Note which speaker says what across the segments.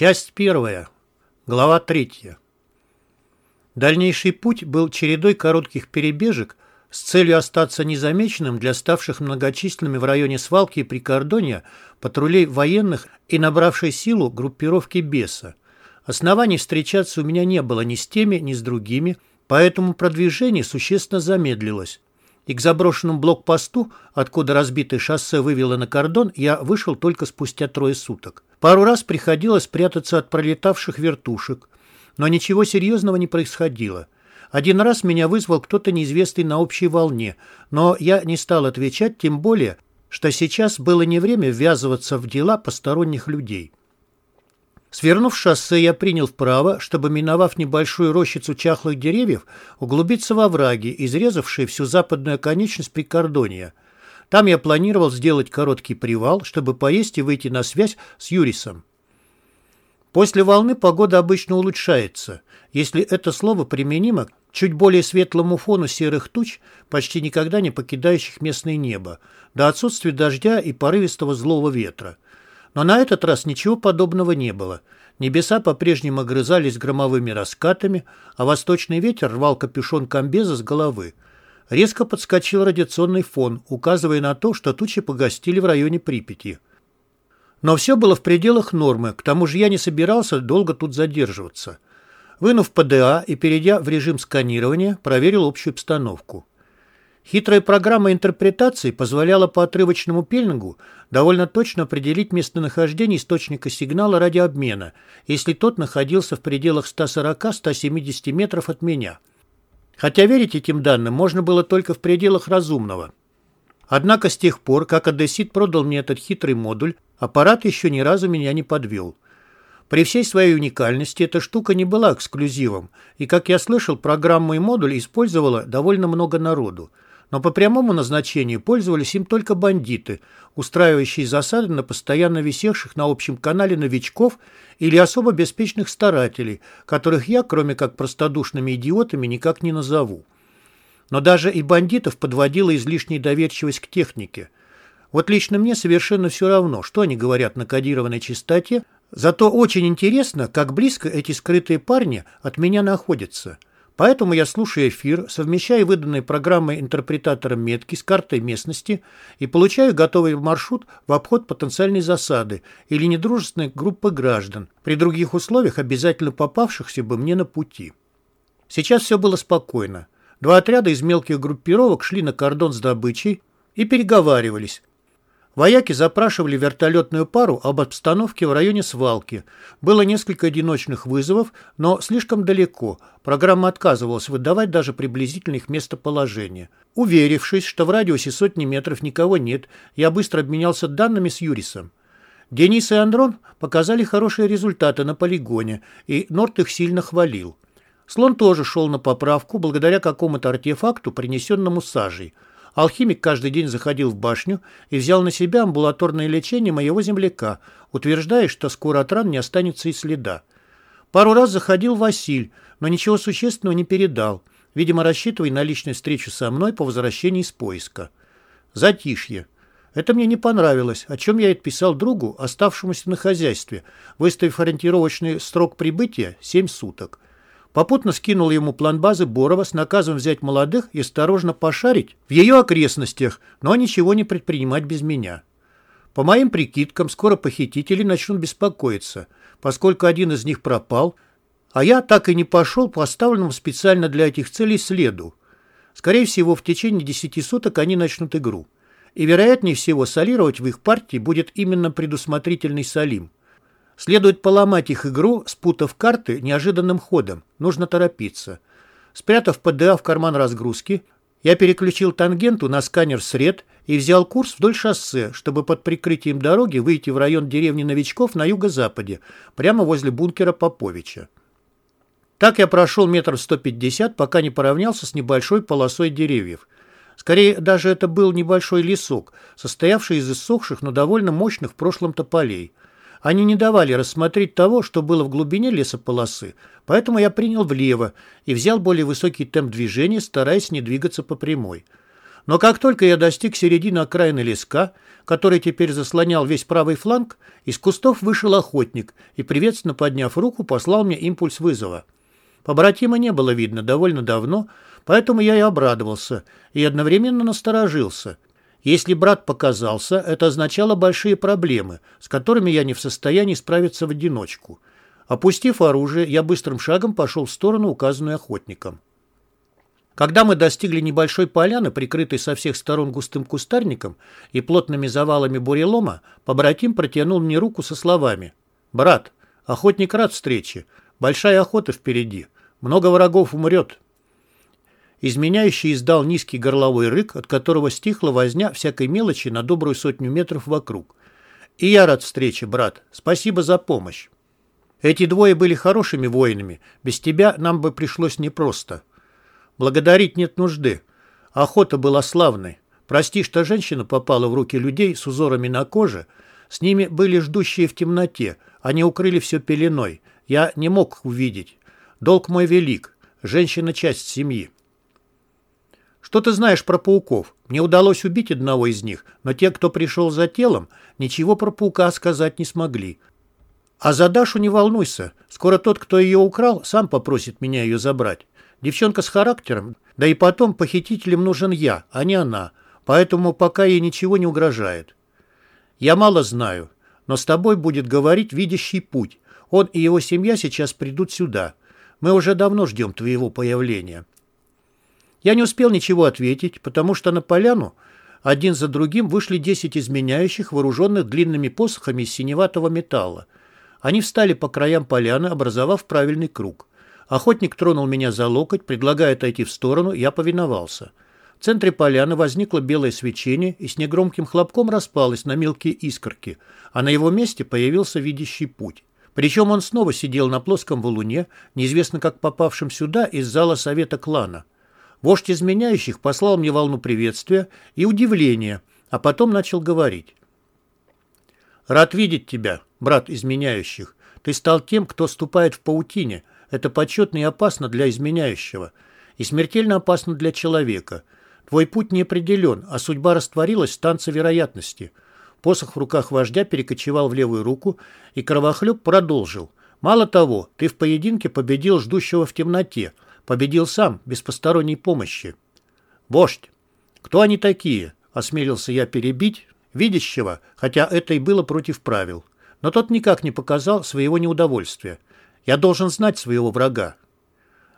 Speaker 1: Часть первая. Глава третья. Дальнейший путь был чередой коротких перебежек с целью остаться незамеченным для ставших многочисленными в районе свалки и прикордонья патрулей военных и набравшей силу группировки «Беса». Оснований встречаться у меня не было ни с теми, ни с другими, поэтому продвижение существенно замедлилось. И к заброшенному блокпосту, откуда разбитое шоссе вывело на кордон, я вышел только спустя трое суток. Пару раз приходилось прятаться от пролетавших вертушек, но ничего серьезного не происходило. Один раз меня вызвал кто-то неизвестный на общей волне, но я не стал отвечать, тем более, что сейчас было не время ввязываться в дела посторонних людей. Свернув шоссе, я принял вправо, чтобы, миновав небольшую рощицу чахлых деревьев, углубиться во враги, изрезавшие всю западную оконечность прикордония. Там я планировал сделать короткий привал, чтобы поесть и выйти на связь с Юрисом. После волны погода обычно улучшается. Если это слово применимо к чуть более светлому фону серых туч, почти никогда не покидающих местное небо, до отсутствия дождя и порывистого злого ветра. Но на этот раз ничего подобного не было. Небеса по-прежнему огрызались громовыми раскатами, а восточный ветер рвал капюшон комбеза с головы. Резко подскочил радиационный фон, указывая на то, что тучи погостили в районе Припяти. Но все было в пределах нормы, к тому же я не собирался долго тут задерживаться. Вынув ПДА и перейдя в режим сканирования, проверил общую обстановку. Хитрая программа интерпретации позволяла по отрывочному пеленгу довольно точно определить местонахождение источника сигнала радиообмена, если тот находился в пределах 140-170 метров от меня. Хотя верить этим данным можно было только в пределах разумного. Однако с тех пор, как Одессит продал мне этот хитрый модуль, аппарат еще ни разу меня не подвел. При всей своей уникальности эта штука не была эксклюзивом, и, как я слышал, программу и модуль использовало довольно много народу но по прямому назначению пользовались им только бандиты, устраивающие засады на постоянно висевших на общем канале новичков или особо беспечных старателей, которых я, кроме как простодушными идиотами, никак не назову. Но даже и бандитов подводила излишняя доверчивость к технике. Вот лично мне совершенно все равно, что они говорят на кодированной частоте, зато очень интересно, как близко эти скрытые парни от меня находятся – Поэтому я слушаю эфир, совмещаю выданные программой интерпретатором метки с картой местности и получаю готовый маршрут в обход потенциальной засады или недружественной группы граждан, при других условиях обязательно попавшихся бы мне на пути. Сейчас все было спокойно. Два отряда из мелких группировок шли на кордон с добычей и переговаривались, Вояки запрашивали вертолетную пару об обстановке в районе свалки. Было несколько одиночных вызовов, но слишком далеко. Программа отказывалась выдавать даже приблизительно их местоположение. Уверившись, что в радиусе сотни метров никого нет, я быстро обменялся данными с Юрисом. Денис и Андрон показали хорошие результаты на полигоне, и Норт их сильно хвалил. Слон тоже шел на поправку благодаря какому-то артефакту, принесенному сажей – Алхимик каждый день заходил в башню и взял на себя амбулаторное лечение моего земляка, утверждая, что скоро от ран не останется и следа. Пару раз заходил Василь, но ничего существенного не передал, видимо, рассчитывая на личную встречу со мной по возвращении из поиска. Затишье. Это мне не понравилось, о чем я и отписал другу, оставшемуся на хозяйстве, выставив ориентировочный срок прибытия – 7 суток. Попутно скинул ему план базы Борова с наказом взять молодых и осторожно пошарить в ее окрестностях, но ничего не предпринимать без меня. По моим прикидкам, скоро похитители начнут беспокоиться, поскольку один из них пропал, а я так и не пошел по оставленному специально для этих целей следу. Скорее всего, в течение десяти суток они начнут игру. И, вероятнее всего, солировать в их партии будет именно предусмотрительный Салим. Следует поломать их игру, спутав карты неожиданным ходом. Нужно торопиться. Спрятав ПДА в карман разгрузки, я переключил тангенту на сканер сред и взял курс вдоль шоссе, чтобы под прикрытием дороги выйти в район деревни новичков на юго-западе, прямо возле бункера Поповича. Так я прошел метров 150, пока не поравнялся с небольшой полосой деревьев. Скорее, даже это был небольшой лесок, состоявший из иссохших, но довольно мощных в прошлом тополей. Они не давали рассмотреть того, что было в глубине лесополосы, поэтому я принял влево и взял более высокий темп движения, стараясь не двигаться по прямой. Но как только я достиг середины окраины леска, который теперь заслонял весь правый фланг, из кустов вышел охотник и, приветственно подняв руку, послал мне импульс вызова. Побратима не было видно довольно давно, поэтому я и обрадовался, и одновременно насторожился. Если брат показался, это означало большие проблемы, с которыми я не в состоянии справиться в одиночку. Опустив оружие, я быстрым шагом пошел в сторону, указанную охотником. Когда мы достигли небольшой поляны, прикрытой со всех сторон густым кустарником и плотными завалами бурелома, побратим протянул мне руку со словами «Брат, охотник рад встрече. Большая охота впереди. Много врагов умрет». Изменяющий издал низкий горловой рык, от которого стихла возня всякой мелочи на добрую сотню метров вокруг. «И я рад встрече, брат. Спасибо за помощь. Эти двое были хорошими воинами. Без тебя нам бы пришлось непросто». Благодарить нет нужды. Охота была славной. Прости, что женщина попала в руки людей с узорами на коже. С ними были ждущие в темноте. Они укрыли все пеленой. Я не мог увидеть. Долг мой велик. Женщина — часть семьи. Что ты знаешь про пауков? Мне удалось убить одного из них, но те, кто пришел за телом, ничего про паука сказать не смогли. А за Дашу не волнуйся. Скоро тот, кто ее украл, сам попросит меня ее забрать. Девчонка с характером, да и потом похитителем нужен я, а не она, поэтому пока ей ничего не угрожает. Я мало знаю, но с тобой будет говорить видящий путь. Он и его семья сейчас придут сюда. Мы уже давно ждем твоего появления». Я не успел ничего ответить, потому что на поляну один за другим вышли десять изменяющих, вооруженных длинными посохами из синеватого металла. Они встали по краям поляны, образовав правильный круг. Охотник тронул меня за локоть, предлагая отойти в сторону, я повиновался. В центре поляны возникло белое свечение и с негромким хлопком распалось на мелкие искорки, а на его месте появился видящий путь. Причем он снова сидел на плоском валуне, неизвестно как попавшим сюда из зала совета клана. Вождь изменяющих послал мне волну приветствия и удивления, а потом начал говорить. «Рад видеть тебя, брат изменяющих. Ты стал тем, кто ступает в паутине, это почетно и опасно для изменяющего. И смертельно опасно для человека. Твой путь не определен, а судьба растворилась в танце вероятности. Посох в руках вождя перекочевал в левую руку, и кровохлеб продолжил. Мало того, ты в поединке победил ждущего в темноте. Победил сам, без посторонней помощи. Вождь, кто они такие? Осмелился я перебить видящего, хотя это и было против правил. Но тот никак не показал своего неудовольствия. Я должен знать своего врага.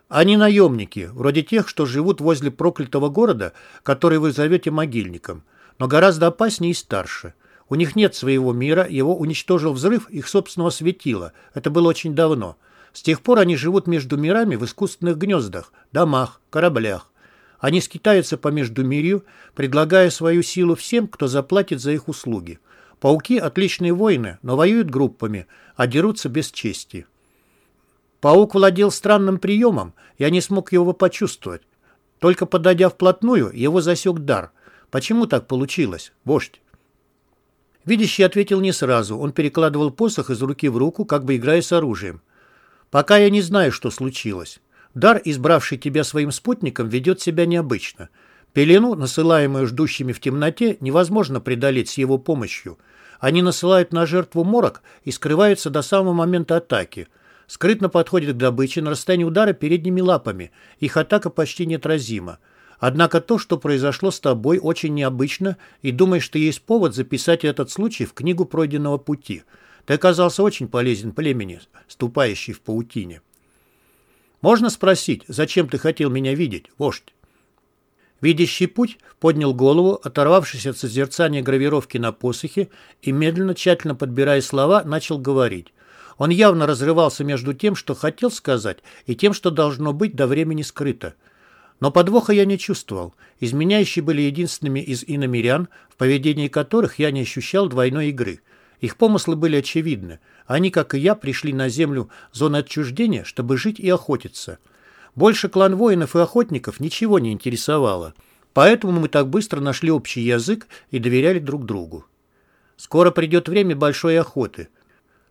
Speaker 1: Они наемники, вроде тех, что живут возле проклятого города, который вы зовете могильником, но гораздо опаснее и старше. У них нет своего мира, его уничтожил взрыв их собственного светила. Это было очень давно. С тех пор они живут между мирами в искусственных гнездах, домах, кораблях. Они скитаются по междумирью, предлагая свою силу всем, кто заплатит за их услуги. Пауки – отличные воины, но воюют группами, а дерутся без чести. Паук владел странным приемом, я не смог его почувствовать. Только подойдя вплотную, его засек дар. Почему так получилось, вождь? Видящий ответил не сразу. Он перекладывал посох из руки в руку, как бы играя с оружием. «Пока я не знаю, что случилось. Дар, избравший тебя своим спутником, ведет себя необычно. Пелену, насылаемую ждущими в темноте, невозможно преодолеть с его помощью. Они насылают на жертву морок и скрываются до самого момента атаки – Скрытно подходит к добыче на расстоянии удара передними лапами. Их атака почти неотразима. Однако то, что произошло с тобой, очень необычно, и думаешь, что есть повод записать этот случай в книгу пройденного пути. Ты оказался очень полезен племени, ступающей в паутине. Можно спросить, зачем ты хотел меня видеть, вождь? Видящий путь поднял голову, оторвавшись от созерцания гравировки на посохе, и, медленно, тщательно подбирая слова, начал говорить. Он явно разрывался между тем, что хотел сказать, и тем, что должно быть до времени скрыто. Но подвоха я не чувствовал. Изменяющие были единственными из иномирян, в поведении которых я не ощущал двойной игры. Их помыслы были очевидны. Они, как и я, пришли на землю зоны отчуждения, чтобы жить и охотиться. Больше клан воинов и охотников ничего не интересовало. Поэтому мы так быстро нашли общий язык и доверяли друг другу. Скоро придет время большой охоты –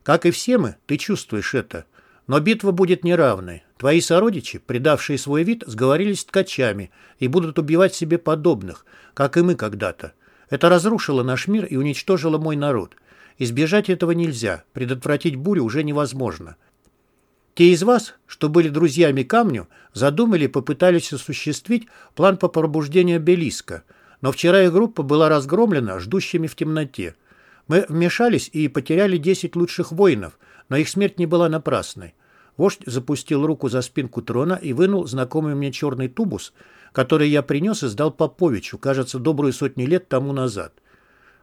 Speaker 1: как и все мы, ты чувствуешь это. Но битва будет неравной. Твои сородичи, предавшие свой вид, сговорились с ткачами и будут убивать себе подобных, как и мы когда-то. Это разрушило наш мир и уничтожило мой народ. Избежать этого нельзя, предотвратить бурю уже невозможно. Те из вас, что были друзьями камню, задумали и попытались осуществить план по пробуждению обелиска, но вчера их группа была разгромлена ждущими в темноте. Мы вмешались и потеряли 10 лучших воинов, но их смерть не была напрасной. Вождь запустил руку за спинку трона и вынул знакомый мне черный тубус, который я принес и сдал Поповичу, кажется, добрую сотню лет тому назад.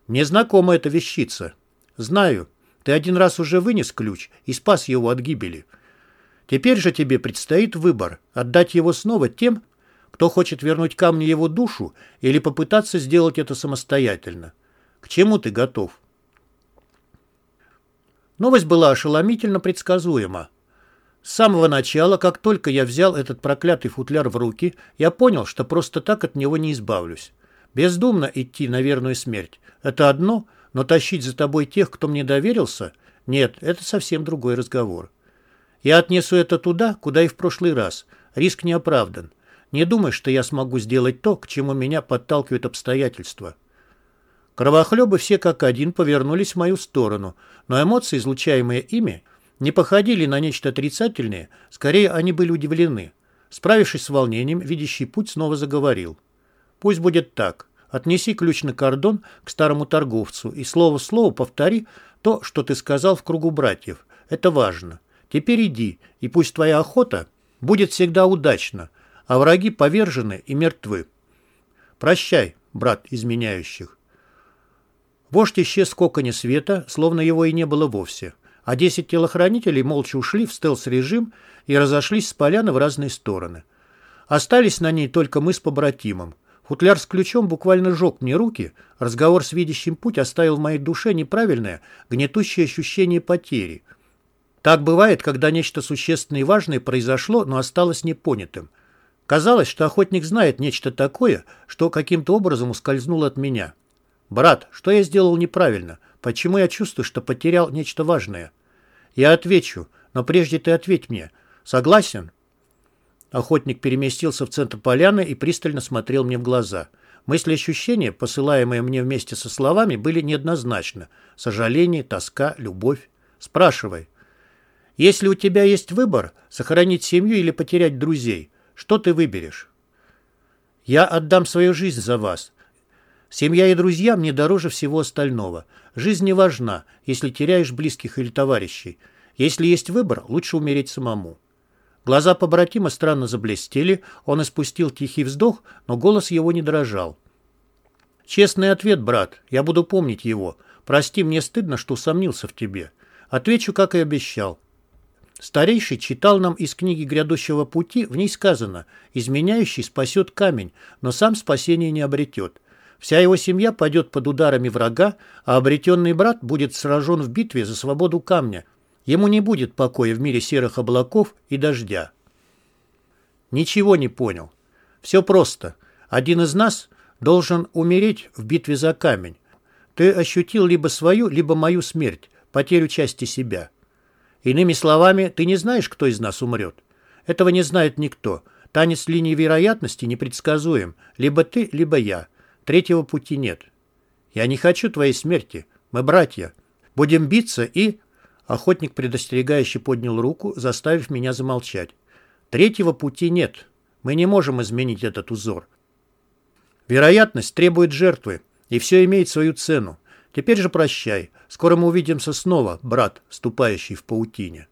Speaker 1: Мне знакома эта вещица. Знаю, ты один раз уже вынес ключ и спас его от гибели. Теперь же тебе предстоит выбор – отдать его снова тем, кто хочет вернуть камню его душу или попытаться сделать это самостоятельно. К чему ты готов? Новость была ошеломительно предсказуема. С самого начала, как только я взял этот проклятый футляр в руки, я понял, что просто так от него не избавлюсь. Бездумно идти на верную смерть – это одно, но тащить за тобой тех, кто мне доверился – нет, это совсем другой разговор. Я отнесу это туда, куда и в прошлый раз. Риск не оправдан. Не думай, что я смогу сделать то, к чему меня подталкивают обстоятельства. Кровохлебы все как один повернулись в мою сторону, но эмоции, излучаемые ими, не походили на нечто отрицательное, скорее они были удивлены. Справившись с волнением, видящий путь снова заговорил. «Пусть будет так. Отнеси ключ на кордон к старому торговцу и слово в слово повтори то, что ты сказал в кругу братьев. Это важно. Теперь иди, и пусть твоя охота будет всегда удачна, а враги повержены и мертвы. Прощай, брат изменяющих». Вождь исчез в коконе света, словно его и не было вовсе а 10 телохранителей молча ушли в стелс-режим и разошлись с поляны в разные стороны. Остались на ней только мы с побратимом. Футляр с ключом буквально жег мне руки, разговор с видящим путь оставил в моей душе неправильное, гнетущее ощущение потери. Так бывает, когда нечто существенное и важное произошло, но осталось непонятым. Казалось, что охотник знает нечто такое, что каким-то образом ускользнуло от меня. «Брат, что я сделал неправильно? Почему я чувствую, что потерял нечто важное?» Я отвечу, но прежде ты ответь мне. Согласен?» Охотник переместился в центр поляны и пристально смотрел мне в глаза. Мысли и ощущения, посылаемые мне вместе со словами, были неоднозначны. Сожаление, тоска, любовь. Спрашивай. Если у тебя есть выбор, сохранить семью или потерять друзей, что ты выберешь? Я отдам свою жизнь за вас. Семья и друзья мне дороже всего остального. Жизнь не важна, если теряешь близких или товарищей. Если есть выбор, лучше умереть самому. Глаза побратима странно заблестели, он испустил тихий вздох, но голос его не дрожал. «Честный ответ, брат, я буду помнить его. Прости, мне стыдно, что усомнился в тебе. Отвечу, как и обещал. Старейший читал нам из книги «Грядущего пути», в ней сказано «Изменяющий спасет камень, но сам спасение не обретет». Вся его семья пойдет под ударами врага, а обретенный брат будет сражен в битве за свободу камня. Ему не будет покоя в мире серых облаков и дождя. Ничего не понял. Все просто. Один из нас должен умереть в битве за камень. Ты ощутил либо свою, либо мою смерть, потерю части себя. Иными словами, ты не знаешь, кто из нас умрет. Этого не знает никто. Танец линии вероятности непредсказуем. Либо ты, либо я. Третьего пути нет. Я не хочу твоей смерти. Мы братья. Будем биться и...» Охотник предостерегающе поднял руку, заставив меня замолчать. «Третьего пути нет. Мы не можем изменить этот узор. Вероятность требует жертвы, и все имеет свою цену. Теперь же прощай. Скоро мы увидимся снова, брат, ступающий в паутине».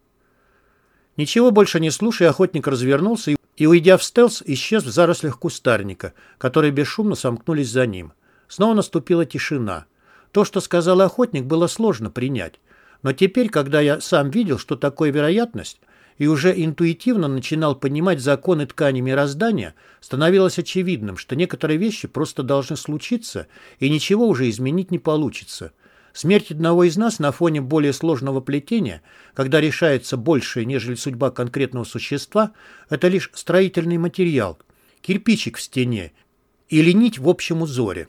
Speaker 1: Ничего больше не слушая, охотник развернулся и уйдя в стелс, исчез в зарослях кустарника, которые бесшумно сомкнулись за ним. Снова наступила тишина. То, что сказал охотник, было сложно принять. Но теперь, когда я сам видел, что такое вероятность, и уже интуитивно начинал понимать законы ткани мироздания, становилось очевидным, что некоторые вещи просто должны случиться, и ничего уже изменить не получится – Смерть одного из нас на фоне более сложного плетения, когда решается большее, нежели судьба конкретного существа, это лишь строительный материал, кирпичик в стене или нить в общем узоре.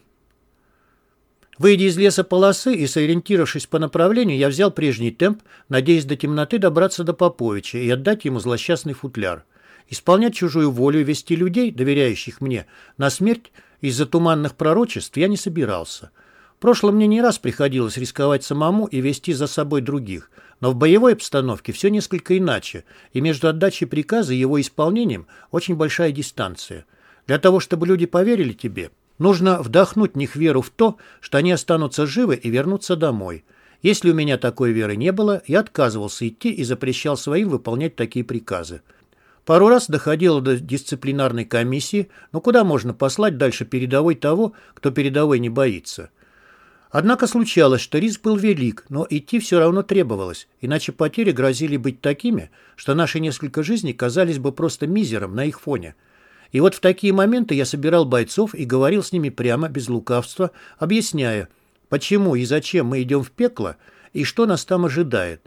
Speaker 1: Выйдя из леса полосы и сориентировавшись по направлению, я взял прежний темп, надеясь до темноты добраться до Поповича и отдать ему злосчастный футляр. Исполнять чужую волю вести людей, доверяющих мне, на смерть из-за туманных пророчеств я не собирался. В прошлом мне не раз приходилось рисковать самому и вести за собой других, но в боевой обстановке все несколько иначе, и между отдачей приказа и его исполнением очень большая дистанция. Для того, чтобы люди поверили тебе, нужно вдохнуть в них веру в то, что они останутся живы и вернутся домой. Если у меня такой веры не было, я отказывался идти и запрещал своим выполнять такие приказы. Пару раз доходило до дисциплинарной комиссии, но куда можно послать дальше передовой того, кто передовой не боится? Однако случалось, что риск был велик, но идти все равно требовалось, иначе потери грозили быть такими, что наши несколько жизней казались бы просто мизером на их фоне. И вот в такие моменты я собирал бойцов и говорил с ними прямо, без лукавства, объясняя, почему и зачем мы идем в пекло и что нас там ожидает.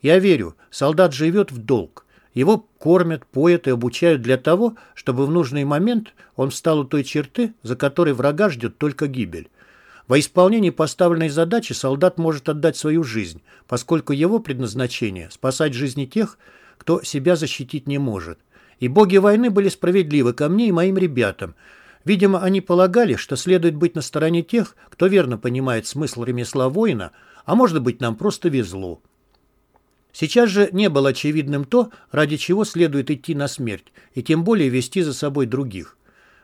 Speaker 1: Я верю, солдат живет в долг. Его кормят, поят и обучают для того, чтобы в нужный момент он встал у той черты, за которой врага ждет только гибель. Во исполнении поставленной задачи солдат может отдать свою жизнь, поскольку его предназначение – спасать жизни тех, кто себя защитить не может. И боги войны были справедливы ко мне и моим ребятам. Видимо, они полагали, что следует быть на стороне тех, кто верно понимает смысл ремесла воина, а может быть, нам просто везло. Сейчас же не было очевидным то, ради чего следует идти на смерть, и тем более вести за собой других.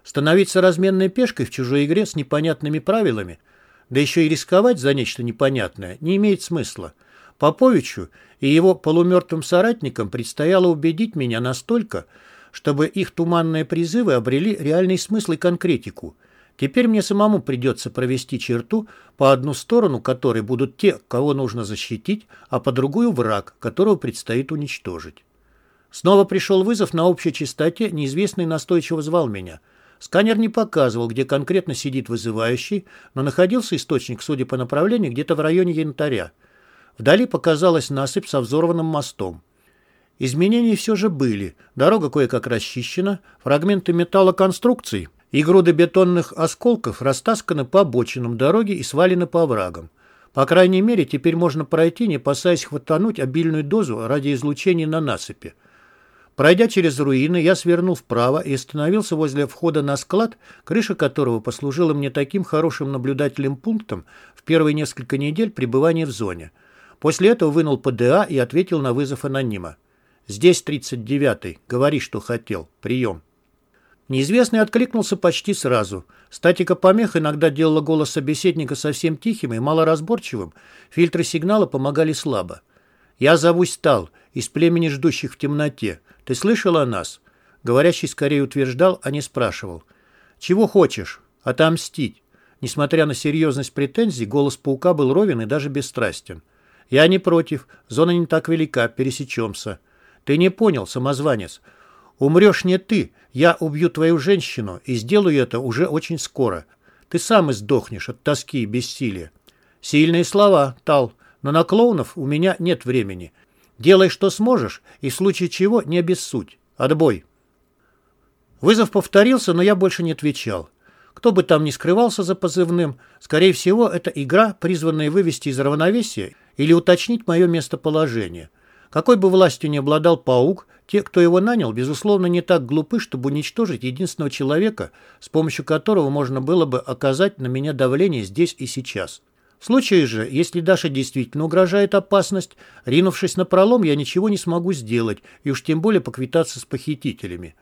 Speaker 1: Становиться разменной пешкой в чужой игре с непонятными правилами – да еще и рисковать за нечто непонятное не имеет смысла. Поповичу и его полумертвым соратникам предстояло убедить меня настолько, чтобы их туманные призывы обрели реальный смысл и конкретику. Теперь мне самому придется провести черту, по одну сторону которой будут те, кого нужно защитить, а по другую враг, которого предстоит уничтожить. Снова пришел вызов на общей частоте, неизвестный настойчиво звал меня – Сканер не показывал, где конкретно сидит вызывающий, но находился источник, судя по направлению, где-то в районе янтаря. Вдали показалась насыпь со взорванным мостом. Изменения все же были. Дорога кое-как расчищена, фрагменты металлоконструкций и груды бетонных осколков растасканы по обочинам дороги и свалены по оврагам. По крайней мере, теперь можно пройти, не опасаясь хватануть обильную дозу ради излучения на насыпи. Пройдя через руины, я свернул вправо и остановился возле входа на склад, крыша которого послужила мне таким хорошим наблюдательным пунктом в первые несколько недель пребывания в зоне. После этого вынул ПДА и ответил на вызов анонима. «Здесь 39-й. Говори, что хотел. Прием». Неизвестный откликнулся почти сразу. Статика помех иногда делала голос собеседника совсем тихим и малоразборчивым. Фильтры сигнала помогали слабо. «Я зовусь Тал, из племени ждущих в темноте. Ты слышал о нас?» Говорящий скорее утверждал, а не спрашивал. «Чего хочешь? Отомстить?» Несмотря на серьезность претензий, голос паука был ровен и даже бесстрастен. «Я не против. Зона не так велика. Пересечемся». «Ты не понял, самозванец. Умрешь не ты. Я убью твою женщину и сделаю это уже очень скоро. Ты сам издохнешь от тоски и бессилия». «Сильные слова, Тал, но на клоунов у меня нет времени. Делай, что сможешь, и в случае чего не обессудь. Отбой. Вызов повторился, но я больше не отвечал. Кто бы там ни скрывался за позывным, скорее всего, это игра, призванная вывести из равновесия или уточнить мое местоположение. Какой бы властью ни обладал паук, те, кто его нанял, безусловно, не так глупы, чтобы уничтожить единственного человека, с помощью которого можно было бы оказать на меня давление здесь и сейчас. В случае же, если Даша действительно угрожает опасность, ринувшись на пролом, я ничего не смогу сделать, и уж тем более поквитаться с похитителями.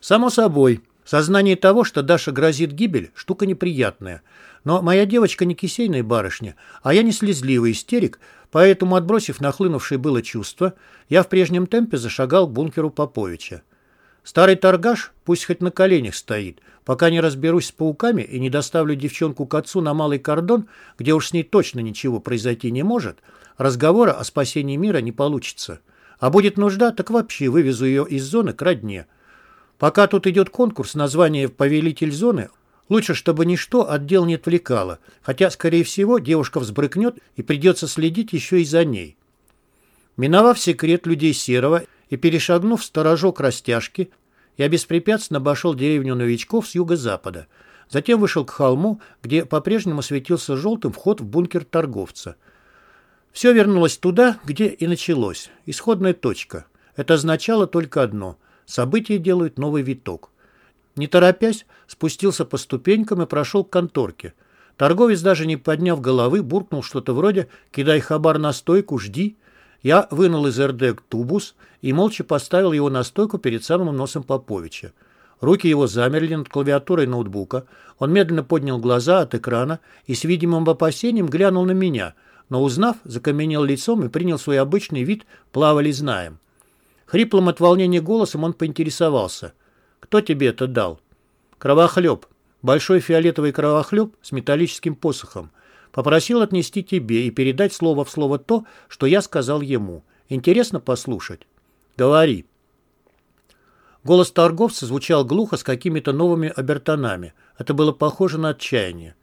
Speaker 1: Само собой, сознание того, что Даша грозит гибель, штука неприятная. Но моя девочка не кисейная барышня, а я не слезливый истерик, поэтому, отбросив нахлынувшее было чувство, я в прежнем темпе зашагал к бункеру Поповича. Старый торгаш пусть хоть на коленях стоит, пока не разберусь с пауками и не доставлю девчонку к отцу на малый кордон, где уж с ней точно ничего произойти не может, разговора о спасении мира не получится. А будет нужда, так вообще вывезу ее из зоны к родне. Пока тут идет конкурс название «Повелитель зоны», лучше, чтобы ничто отдел не отвлекало, хотя, скорее всего, девушка взбрыкнет и придется следить еще и за ней. Миновав секрет людей Серого и перешагнув сторожок растяжки, я беспрепятственно обошел деревню новичков с юго-запада. Затем вышел к холму, где по-прежнему светился желтым вход в бункер торговца. Все вернулось туда, где и началось. Исходная точка. Это означало только одно. События делают новый виток. Не торопясь, спустился по ступенькам и прошел к конторке. Торговец, даже не подняв головы, буркнул что-то вроде «Кидай хабар на стойку, жди». Я вынул из РД тубус и молча поставил его на стойку перед самым носом Поповича. Руки его замерли над клавиатурой ноутбука. Он медленно поднял глаза от экрана и с видимым опасением глянул на меня, но, узнав, закаменел лицом и принял свой обычный вид «плавали знаем». Хриплым от волнения голосом он поинтересовался. «Кто тебе это дал?» «Кровохлеб. Большой фиолетовый кровохлеб с металлическим посохом. Попросил отнести тебе и передать слово в слово то, что я сказал ему. Интересно послушать?» «Говори». Голос торговца звучал глухо с какими-то новыми обертонами. Это было похоже на отчаяние.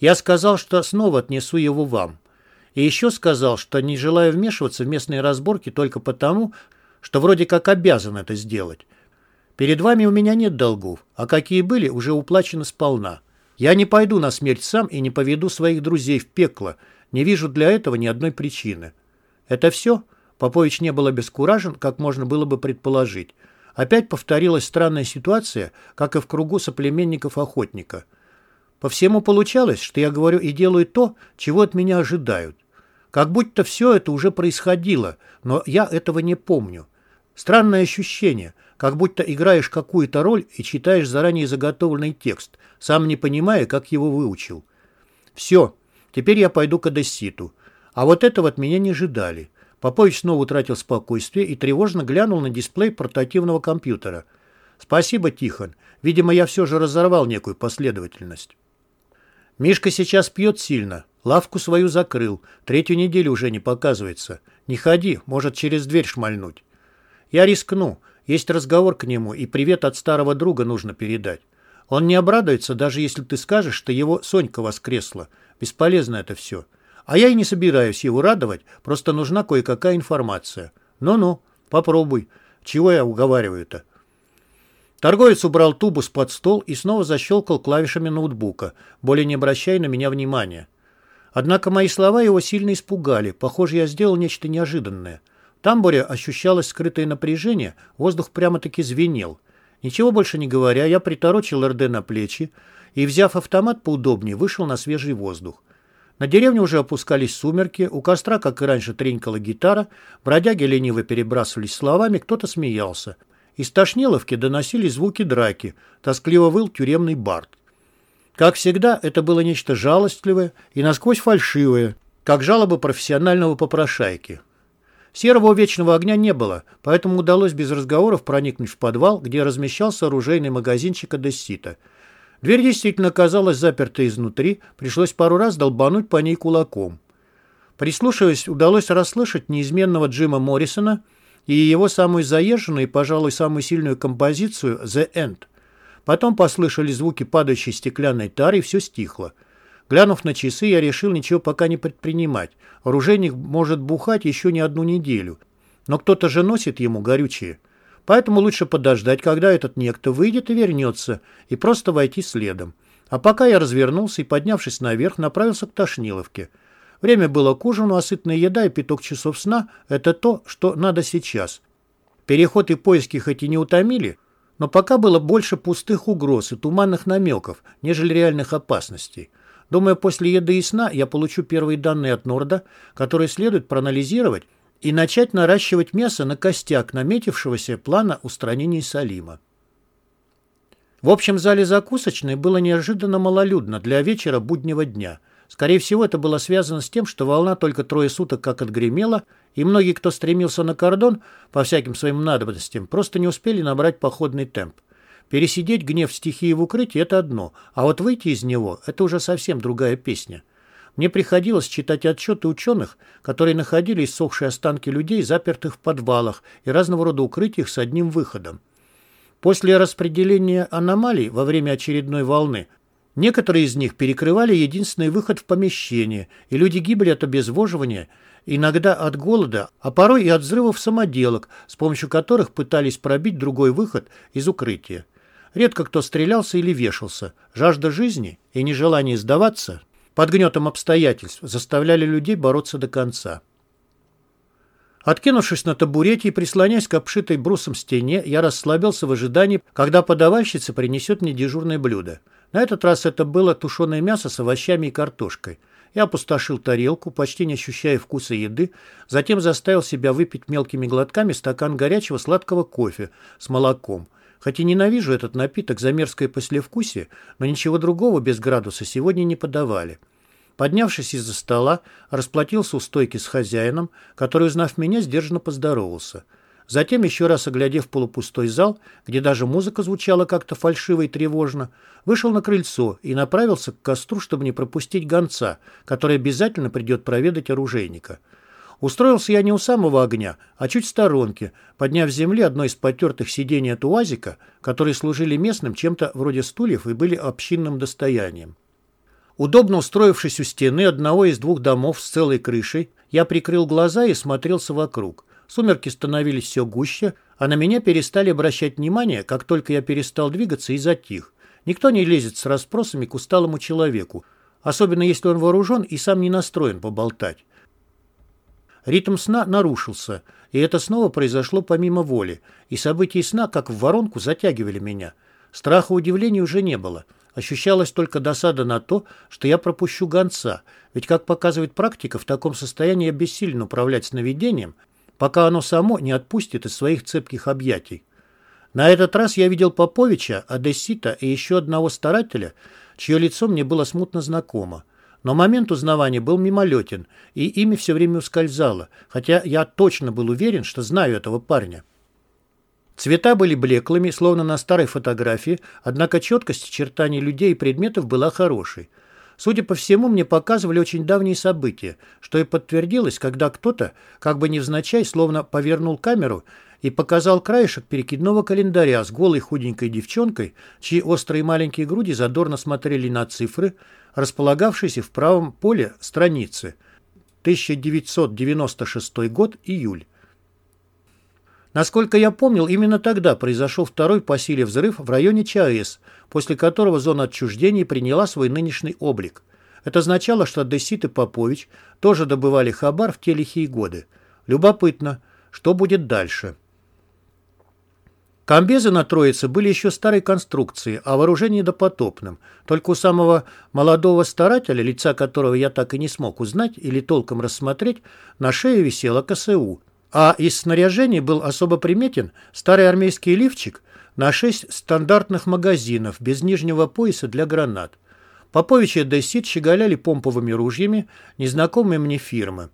Speaker 1: Я сказал, что снова отнесу его вам. И еще сказал, что не желаю вмешиваться в местные разборки только потому, что вроде как обязан это сделать. Перед вами у меня нет долгов, а какие были, уже уплачены сполна. Я не пойду на смерть сам и не поведу своих друзей в пекло. Не вижу для этого ни одной причины. Это все? Попович не был обескуражен, как можно было бы предположить. Опять повторилась странная ситуация, как и в кругу соплеменников охотника. По всему получалось, что я говорю и делаю то, чего от меня ожидают. Как будто все это уже происходило, но я этого не помню. Странное ощущение, как будто играешь какую-то роль и читаешь заранее заготовленный текст, сам не понимая, как его выучил. Все, теперь я пойду к Одесситу. А вот этого от меня не ожидали. Попович снова утратил спокойствие и тревожно глянул на дисплей портативного компьютера. «Спасибо, Тихон. Видимо, я все же разорвал некую последовательность». «Мишка сейчас пьет сильно. Лавку свою закрыл. Третью неделю уже не показывается. Не ходи, может через дверь шмальнуть». «Я рискну. Есть разговор к нему, и привет от старого друга нужно передать. Он не обрадуется, даже если ты скажешь, что его Сонька воскресла. Бесполезно это все. А я и не собираюсь его радовать, просто нужна кое-какая информация. Ну-ну, попробуй. Чего я уговариваю-то? Торговец убрал тубус под стол и снова защелкал клавишами ноутбука, более не обращая на меня внимания. Однако мои слова его сильно испугали. Похоже, я сделал нечто неожиданное. Тамбуре ощущалось скрытое напряжение, воздух прямо-таки звенел. Ничего больше не говоря, я приторочил РД на плечи и, взяв автомат поудобнее, вышел на свежий воздух. На деревню уже опускались сумерки, у костра, как и раньше, тренькала гитара, бродяги лениво перебрасывались словами, кто-то смеялся. Из Тошниловки доносились звуки драки, тоскливо выл тюремный бард. Как всегда, это было нечто жалостливое и насквозь фальшивое, как жалобы профессионального попрошайки. Серого вечного огня не было, поэтому удалось без разговоров проникнуть в подвал, где размещался оружейный магазинчик Одессита – Дверь действительно оказалась заперта изнутри, пришлось пару раз долбануть по ней кулаком. Прислушиваясь, удалось расслышать неизменного Джима Моррисона и его самую заезженную и, пожалуй, самую сильную композицию «The End». Потом послышались звуки падающей стеклянной тары, и все стихло. Глянув на часы, я решил ничего пока не предпринимать. Оружейник может бухать еще не одну неделю. Но кто-то же носит ему горючее. Поэтому лучше подождать, когда этот некто выйдет и вернется, и просто войти следом. А пока я развернулся и, поднявшись наверх, направился к Тошниловке. Время было к ужину, а сытная еда и пяток часов сна – это то, что надо сейчас. Переход и поиски хоть и не утомили, но пока было больше пустых угроз и туманных намеков, нежели реальных опасностей. Думаю, после еды и сна я получу первые данные от Норда, которые следует проанализировать и начать наращивать мясо на костяк наметившегося плана устранения Салима. В общем зале закусочной было неожиданно малолюдно для вечера буднего дня. Скорее всего, это было связано с тем, что волна только трое суток как отгремела, и многие, кто стремился на кордон по всяким своим надобностям, просто не успели набрать походный темп. Пересидеть гнев стихии в укрытии – это одно, а вот выйти из него – это уже совсем другая песня. Мне приходилось читать отчеты ученых, которые находили иссохшие останки людей, запертых в подвалах и разного рода укрытиях с одним выходом. После распределения аномалий во время очередной волны некоторые из них перекрывали единственный выход в помещение, и люди гибли от обезвоживания, иногда от голода, а порой и от взрывов самоделок, с помощью которых пытались пробить другой выход из укрытия. Редко кто стрелялся или вешался. Жажда жизни и нежелание сдаваться под гнетом обстоятельств заставляли людей бороться до конца. Откинувшись на табурете и прислонясь к обшитой брусом стене, я расслабился в ожидании, когда подавальщица принесет мне дежурное блюдо. На этот раз это было тушеное мясо с овощами и картошкой. Я опустошил тарелку, почти не ощущая вкуса еды, затем заставил себя выпить мелкими глотками стакан горячего сладкого кофе с молоком. Хотя ненавижу этот напиток за мерзкое послевкусие, но ничего другого без градуса сегодня не подавали. Поднявшись из-за стола, расплатился у стойки с хозяином, который, узнав меня, сдержанно поздоровался. Затем, еще раз оглядев полупустой зал, где даже музыка звучала как-то фальшиво и тревожно, вышел на крыльцо и направился к костру, чтобы не пропустить гонца, который обязательно придет проведать оружейника. Устроился я не у самого огня, а чуть в сторонке, подняв с земли одно из потертых сидений от УАЗика, которые служили местным чем-то вроде стульев и были общинным достоянием. Удобно устроившись у стены одного из двух домов с целой крышей, я прикрыл глаза и смотрелся вокруг. Сумерки становились все гуще, а на меня перестали обращать внимание, как только я перестал двигаться и затих. Никто не лезет с расспросами к усталому человеку, особенно если он вооружен и сам не настроен поболтать. Ритм сна нарушился, и это снова произошло помимо воли, и события сна, как в воронку, затягивали меня. Страха и удивления уже не было – Ощущалась только досада на то, что я пропущу гонца, ведь, как показывает практика, в таком состоянии я бессилен управлять сновидением, пока оно само не отпустит из своих цепких объятий. На этот раз я видел Поповича, Одессита и еще одного старателя, чье лицо мне было смутно знакомо. Но момент узнавания был мимолетен, и имя все время ускользало, хотя я точно был уверен, что знаю этого парня. Цвета были блеклыми, словно на старой фотографии, однако четкость очертаний людей и предметов была хорошей. Судя по всему, мне показывали очень давние события, что и подтвердилось, когда кто-то, как бы невзначай, словно повернул камеру и показал краешек перекидного календаря с голой худенькой девчонкой, чьи острые маленькие груди задорно смотрели на цифры, располагавшиеся в правом поле страницы. 1996 год, июль. Насколько я помнил, именно тогда произошел второй по силе взрыв в районе ЧАЭС, после которого зона отчуждения приняла свой нынешний облик. Это означало, что Одессит и Попович тоже добывали хабар в те лихие годы. Любопытно, что будет дальше. Комбезы на Троице были еще старой конструкции, а вооружение допотопным. Только у самого молодого старателя, лица которого я так и не смог узнать или толком рассмотреть, на шее висела КСУ – а из снаряжения был особо приметен старый армейский лифчик на шесть стандартных магазинов без нижнего пояса для гранат. Попович и Дессит щеголяли помповыми ружьями незнакомые мне фирмы.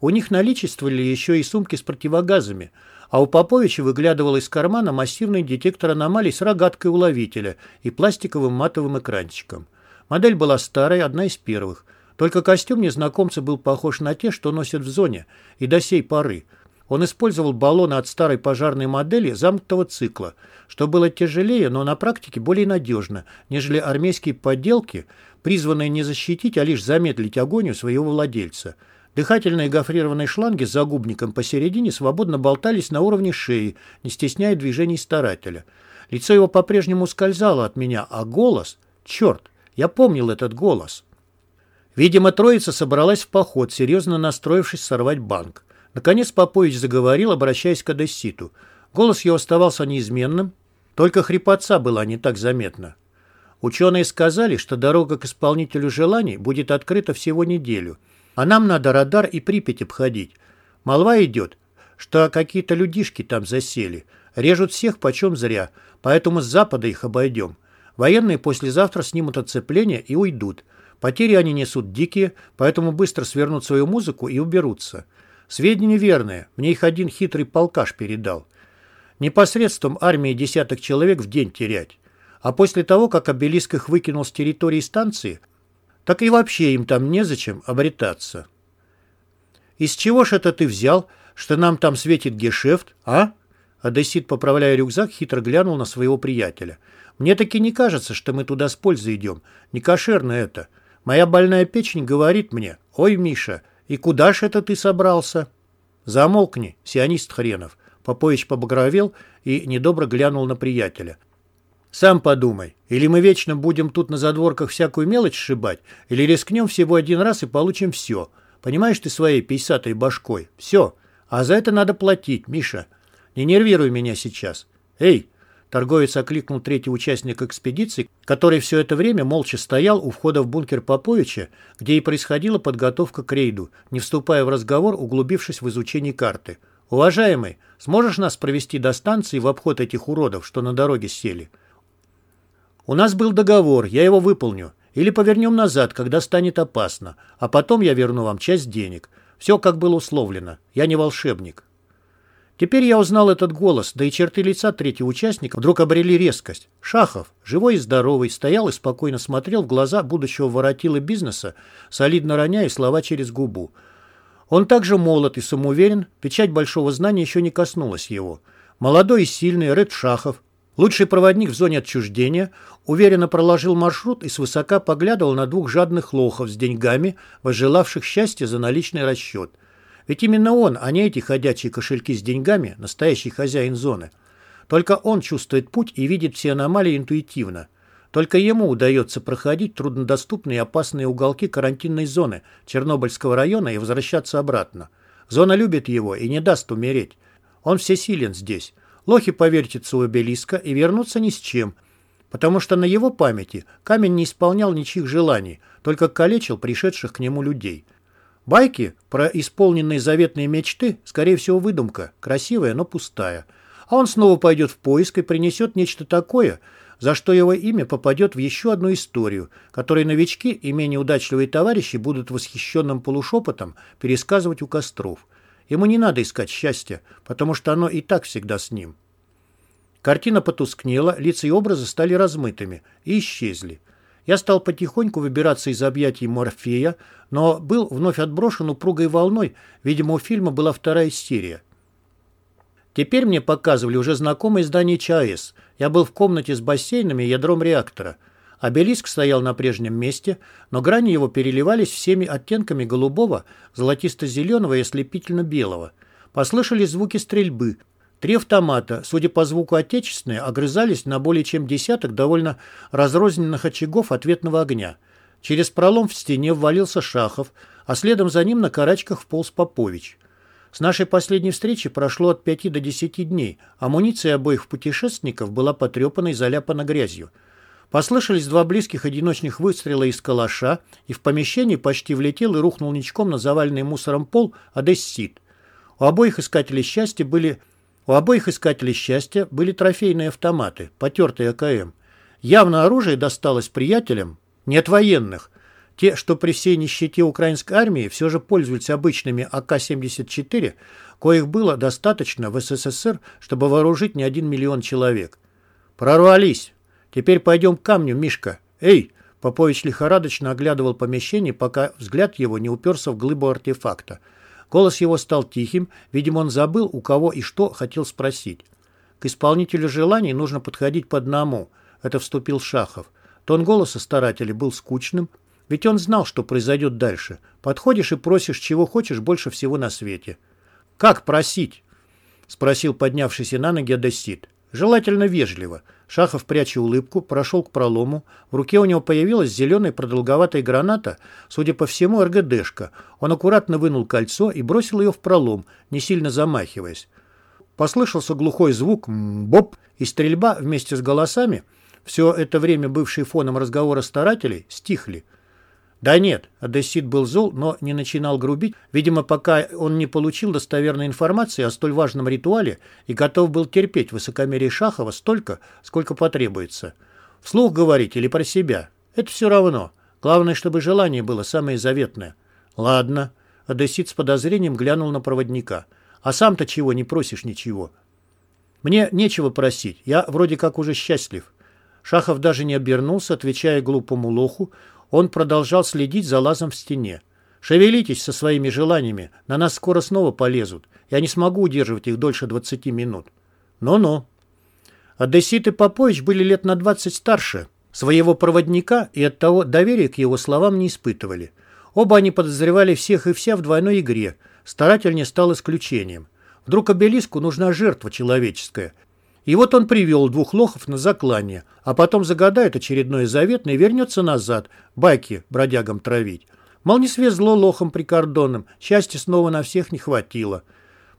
Speaker 1: У них наличествовали еще и сумки с противогазами, а у Поповича выглядывал из кармана массивный детектор аномалий с рогаткой уловителя и пластиковым матовым экранчиком. Модель была старая, одна из первых. Только костюм незнакомца был похож на те, что носят в зоне, и до сей поры – он использовал баллоны от старой пожарной модели замкнутого цикла, что было тяжелее, но на практике более надежно, нежели армейские подделки, призванные не защитить, а лишь замедлить агонию своего владельца. Дыхательные гофрированные шланги с загубником посередине свободно болтались на уровне шеи, не стесняя движений старателя. Лицо его по-прежнему скользало от меня, а голос... Черт, я помнил этот голос. Видимо, троица собралась в поход, серьезно настроившись сорвать банк. Наконец Попович заговорил, обращаясь к Одесситу. Голос его оставался неизменным, только хрипотца была не так заметна. Ученые сказали, что дорога к исполнителю желаний будет открыта всего неделю, а нам надо радар и Припять обходить. Молва идет, что какие-то людишки там засели, режут всех почем зря, поэтому с запада их обойдем. Военные послезавтра снимут оцепление и уйдут. Потери они несут дикие, поэтому быстро свернут свою музыку и уберутся. Сведения верные, мне их один хитрый полкаш передал. Непосредством армии десяток человек в день терять. А после того, как обелиск их выкинул с территории станции, так и вообще им там незачем обретаться. «Из чего ж это ты взял, что нам там светит гешефт, а?» Одессит, поправляя рюкзак, хитро глянул на своего приятеля. «Мне таки не кажется, что мы туда с пользой идем. Не кошерно это. Моя больная печень говорит мне, «Ой, Миша, «И куда ж это ты собрался?» «Замолкни, сионист хренов!» Попович побагровел и недобро глянул на приятеля. Сам подумай, или мы вечно будем тут на задворках всякую мелочь сшибать, или рискнем всего один раз и получим все. Понимаешь ты своей пейсатой башкой? Все. А за это надо платить, Миша. Не нервируй меня сейчас. Эй, Торговец окликнул третий участник экспедиции, который все это время молча стоял у входа в бункер Поповича, где и происходила подготовка к рейду, не вступая в разговор, углубившись в изучение карты. «Уважаемый, сможешь нас провести до станции в обход этих уродов, что на дороге сели?» «У нас был договор, я его выполню. Или повернем назад, когда станет опасно, а потом я верну вам часть денег. Все, как было условлено. Я не волшебник». Теперь я узнал этот голос, да и черты лица третьего участника вдруг обрели резкость. Шахов, живой и здоровый, стоял и спокойно смотрел в глаза будущего воротила бизнеса, солидно роняя слова через губу. Он также молод и самоуверен, печать большого знания еще не коснулась его. Молодой и сильный Ред Шахов, лучший проводник в зоне отчуждения, уверенно проложил маршрут и свысока поглядывал на двух жадных лохов с деньгами, возжелавших счастья за наличный расчет – ведь именно он, а не эти ходячие кошельки с деньгами, настоящий хозяин зоны. Только он чувствует путь и видит все аномалии интуитивно. Только ему удается проходить труднодоступные и опасные уголки карантинной зоны Чернобыльского района и возвращаться обратно. Зона любит его и не даст умереть. Он всесилен здесь. Лохи повертятся у обелиска и вернутся ни с чем, потому что на его памяти камень не исполнял ничьих желаний, только калечил пришедших к нему людей. Байки про исполненные заветные мечты, скорее всего, выдумка, красивая, но пустая. А он снова пойдет в поиск и принесет нечто такое, за что его имя попадет в еще одну историю, которой новички и менее удачливые товарищи будут восхищенным полушепотом пересказывать у костров. Ему не надо искать счастья, потому что оно и так всегда с ним. Картина потускнела, лица и образы стали размытыми и исчезли. Я стал потихоньку выбираться из объятий Морфея, но был вновь отброшен упругой волной, видимо, у фильма была вторая серия. Теперь мне показывали уже знакомое здание ЧАЭС. Я был в комнате с бассейнами и ядром реактора. Обелиск стоял на прежнем месте, но грани его переливались всеми оттенками голубого, золотисто-зеленого и ослепительно-белого. Послышались звуки стрельбы – Три автомата, судя по звуку отечественные, огрызались на более чем десяток довольно разрозненных очагов ответного огня. Через пролом в стене ввалился Шахов, а следом за ним на карачках вполз Попович. С нашей последней встречи прошло от пяти до десяти дней. Амуниция обоих путешественников была потрепана и заляпана грязью. Послышались два близких одиночных выстрела из калаша, и в помещении почти влетел и рухнул ничком на заваленный мусором пол Одессит. У обоих искателей счастья были у обоих искателей счастья были трофейные автоматы, потертые АКМ. Явно оружие досталось приятелям, не от военных. Те, что при всей нищете украинской армии все же пользуются обычными АК-74, коих было достаточно в СССР, чтобы вооружить не один миллион человек. Прорвались. Теперь пойдем к камню, Мишка. Эй! Попович лихорадочно оглядывал помещение, пока взгляд его не уперся в глыбу артефакта. Голос его стал тихим, видимо, он забыл, у кого и что хотел спросить. К исполнителю желаний нужно подходить по одному. Это вступил Шахов. Тон голоса старателя был скучным, ведь он знал, что произойдет дальше. Подходишь и просишь, чего хочешь больше всего на свете. «Как просить?» — спросил поднявшийся на ноги Одессит. «Желательно вежливо». Шахов, пряча улыбку, прошел к пролому. В руке у него появилась зеленая продолговатая граната, судя по всему, РГДшка. Он аккуратно вынул кольцо и бросил ее в пролом, не сильно замахиваясь. Послышался глухой звук «боп», и стрельба вместе с голосами, все это время бывшие фоном разговора старателей, стихли. Да нет, Одессит был зол, но не начинал грубить, видимо, пока он не получил достоверной информации о столь важном ритуале и готов был терпеть высокомерие Шахова столько, сколько потребуется. Вслух говорить или про себя – это все равно. Главное, чтобы желание было самое заветное. Ладно. Одессит с подозрением глянул на проводника. А сам-то чего, не просишь ничего? Мне нечего просить, я вроде как уже счастлив. Шахов даже не обернулся, отвечая глупому лоху, он продолжал следить за лазом в стене. «Шевелитесь со своими желаниями, на нас скоро снова полезут. Я не смогу удерживать их дольше 20 минут». «Ну-ну». Одессит и Попович были лет на 20 старше своего проводника и оттого доверия к его словам не испытывали. Оба они подозревали всех и вся в двойной игре. Старатель не стал исключением. Вдруг обелиску нужна жертва человеческая. И вот он привел двух лохов на заклание, а потом загадает очередное заветное и вернется назад, байки бродягам травить. Мол, не свезло лохом прикордонным, счастья снова на всех не хватило.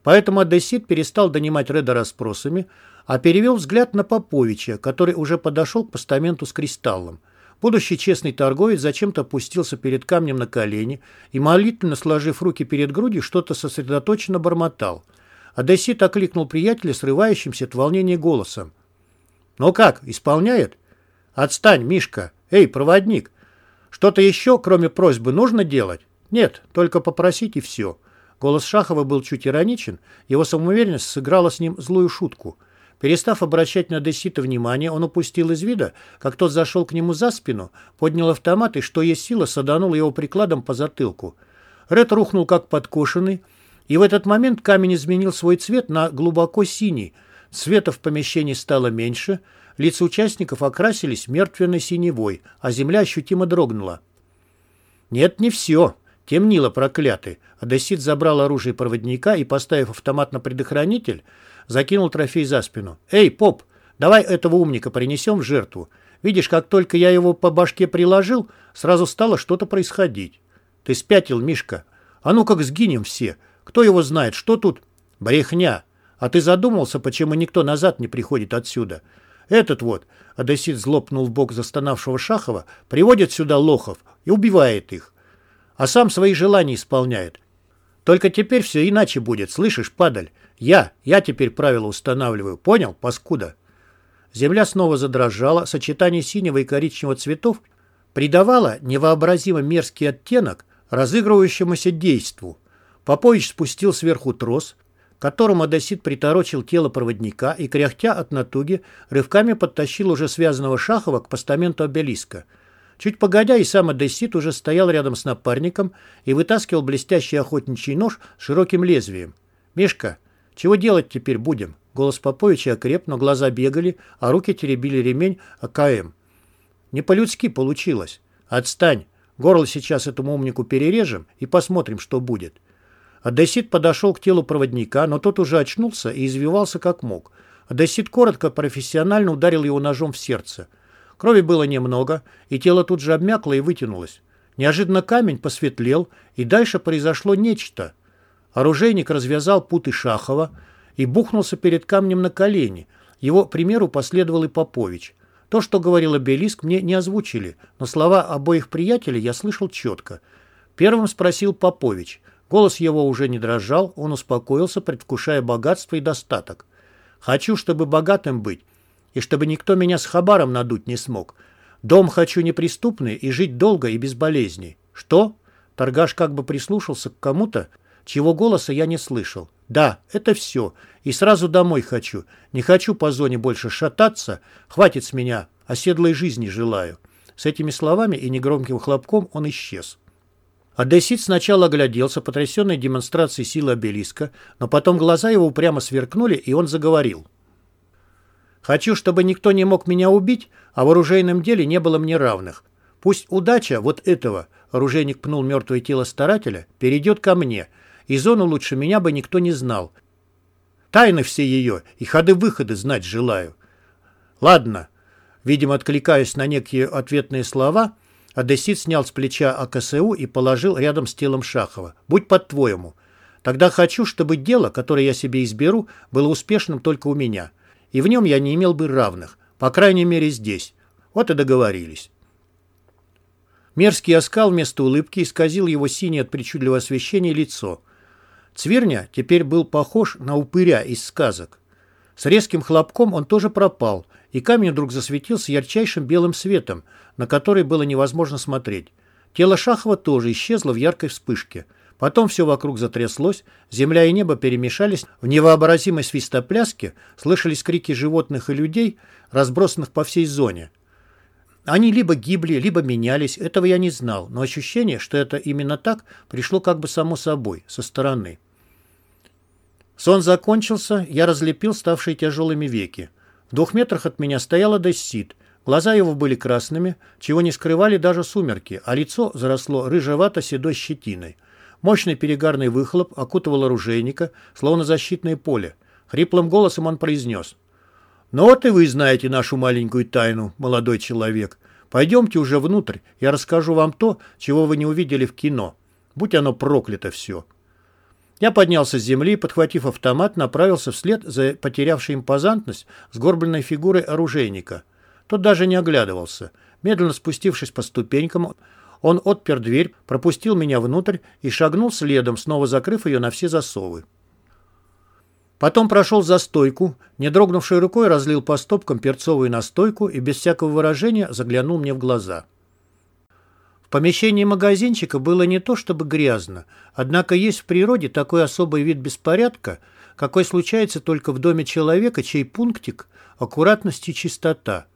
Speaker 1: Поэтому Одессит перестал донимать Реда расспросами, а перевел взгляд на Поповича, который уже подошел к постаменту с кристаллом. Будущий честный торговец зачем-то опустился перед камнем на колени и, молитвенно сложив руки перед грудью, что-то сосредоточенно бормотал. Одессит окликнул приятеля срывающимся от волнения голосом. «Ну как, исполняет?» «Отстань, Мишка! Эй, проводник! Что-то еще, кроме просьбы, нужно делать?» «Нет, только попросить и все». Голос Шахова был чуть ироничен, его самоуверенность сыграла с ним злую шутку – Перестав обращать на Десита внимание, он упустил из вида, как тот зашел к нему за спину, поднял автомат и, что есть сила, саданул его прикладом по затылку. Ред рухнул как подкошенный, и в этот момент камень изменил свой цвет на глубоко синий. Цвета в помещении стало меньше, лица участников окрасились мертвенной синевой, а земля ощутимо дрогнула. «Нет, не все», Темнило проклятый. Одессит забрал оружие проводника и, поставив автомат на предохранитель, закинул трофей за спину. «Эй, поп, давай этого умника принесем в жертву. Видишь, как только я его по башке приложил, сразу стало что-то происходить. Ты спятил, Мишка. А ну как сгинем все. Кто его знает, что тут? Брехня. А ты задумался, почему никто назад не приходит отсюда? Этот вот, Одессит злопнул в бок застонавшего Шахова, приводит сюда лохов и убивает их. А сам свои желания исполняет. Только теперь все иначе будет, слышишь, падаль? Я, я теперь правила устанавливаю. Понял, паскуда? Земля снова задрожала, сочетание синего и коричневого цветов придавало невообразимо мерзкий оттенок разыгрывающемуся действу. Попович спустил сверху трос, которому Одессит приторочил тело проводника и, кряхтя от натуги, рывками подтащил уже связанного Шахова к постаменту обелиска. Чуть погодя, и сам Одессит уже стоял рядом с напарником и вытаскивал блестящий охотничий нож с широким лезвием. «Мишка, чего делать теперь будем? Голос Поповича окреп, но глаза бегали, а руки теребили ремень АКМ. Не по-людски получилось. Отстань. Горло сейчас этому умнику перережем и посмотрим, что будет. Одессит подошел к телу проводника, но тот уже очнулся и извивался как мог. Одессит коротко, профессионально ударил его ножом в сердце. Крови было немного, и тело тут же обмякло и вытянулось. Неожиданно камень посветлел, и дальше произошло нечто — Оружейник развязал путы Шахова и бухнулся перед камнем на колени. Его примеру последовал и Попович. То, что говорил обелиск, мне не озвучили, но слова обоих приятелей я слышал четко. Первым спросил Попович. Голос его уже не дрожал, он успокоился, предвкушая богатство и достаток. «Хочу, чтобы богатым быть, и чтобы никто меня с хабаром надуть не смог. Дом хочу неприступный и жить долго и без болезней». «Что?» Торгаш как бы прислушался к кому-то, чего голоса я не слышал. Да, это все. И сразу домой хочу. Не хочу по зоне больше шататься. Хватит с меня. Оседлой жизни желаю. С этими словами и негромким хлопком он исчез. Одессит сначала огляделся, потрясенной демонстрацией силы обелиска, но потом глаза его упрямо сверкнули, и он заговорил. «Хочу, чтобы никто не мог меня убить, а в оружейном деле не было мне равных. Пусть удача вот этого, — оружейник пнул мертвое тело старателя, — перейдет ко мне, и зону лучше меня бы никто не знал. Тайны все ее и ходы-выходы знать желаю. Ладно, видимо, откликаясь на некие ответные слова, Одессит снял с плеча АКСУ и положил рядом с телом Шахова. «Будь по-твоему. Тогда хочу, чтобы дело, которое я себе изберу, было успешным только у меня. И в нем я не имел бы равных. По крайней мере, здесь. Вот и договорились». Мерзкий оскал вместо улыбки исказил его синее от причудливого освещения лицо. Цверня теперь был похож на упыря из сказок. С резким хлопком он тоже пропал, и камень вдруг засветился ярчайшим белым светом, на который было невозможно смотреть. Тело Шахова тоже исчезло в яркой вспышке. Потом все вокруг затряслось, земля и небо перемешались в невообразимой свистопляске, слышались крики животных и людей, разбросанных по всей зоне. Они либо гибли, либо менялись, этого я не знал, но ощущение, что это именно так, пришло как бы само собой, со стороны. Сон закончился, я разлепил ставшие тяжелыми веки. В двух метрах от меня стояла Дессит. Глаза его были красными, чего не скрывали даже сумерки, а лицо заросло рыжевато-седой щетиной. Мощный перегарный выхлоп окутывал оружейника, словно защитное поле. Хриплым голосом он произнес. «Ну вот и вы знаете нашу маленькую тайну, молодой человек. Пойдемте уже внутрь, я расскажу вам то, чего вы не увидели в кино. Будь оно проклято все». Я поднялся с земли подхватив автомат, направился вслед за потерявшей импозантность сгорбленной фигурой оружейника. Тот даже не оглядывался. Медленно спустившись по ступенькам, он отпер дверь, пропустил меня внутрь и шагнул следом, снова закрыв ее на все засовы. Потом прошел за стойку, не дрогнувшей рукой разлил по стопкам перцовую настойку и без всякого выражения заглянул мне в глаза. В помещении магазинчика было не то чтобы грязно, однако есть в природе такой особый вид беспорядка, какой случается только в доме человека, чей пунктик – аккуратность и чистота.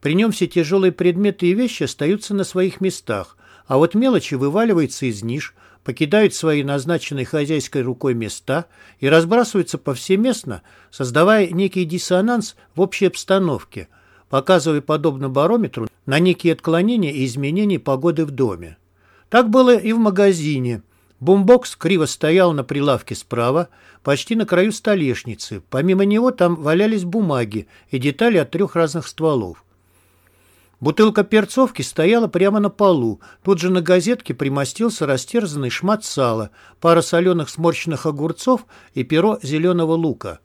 Speaker 1: При нем все тяжелые предметы и вещи остаются на своих местах, а вот мелочи вываливаются из ниш, покидают свои назначенные хозяйской рукой места и разбрасываются повсеместно, создавая некий диссонанс в общей обстановке, показывая подобно барометру на некие отклонения и изменения погоды в доме. Так было и в магазине. Бумбокс криво стоял на прилавке справа, почти на краю столешницы. Помимо него там валялись бумаги и детали от трех разных стволов. Бутылка перцовки стояла прямо на полу. Тут же на газетке примостился растерзанный шмат сала, пара соленых сморщенных огурцов и перо зеленого лука.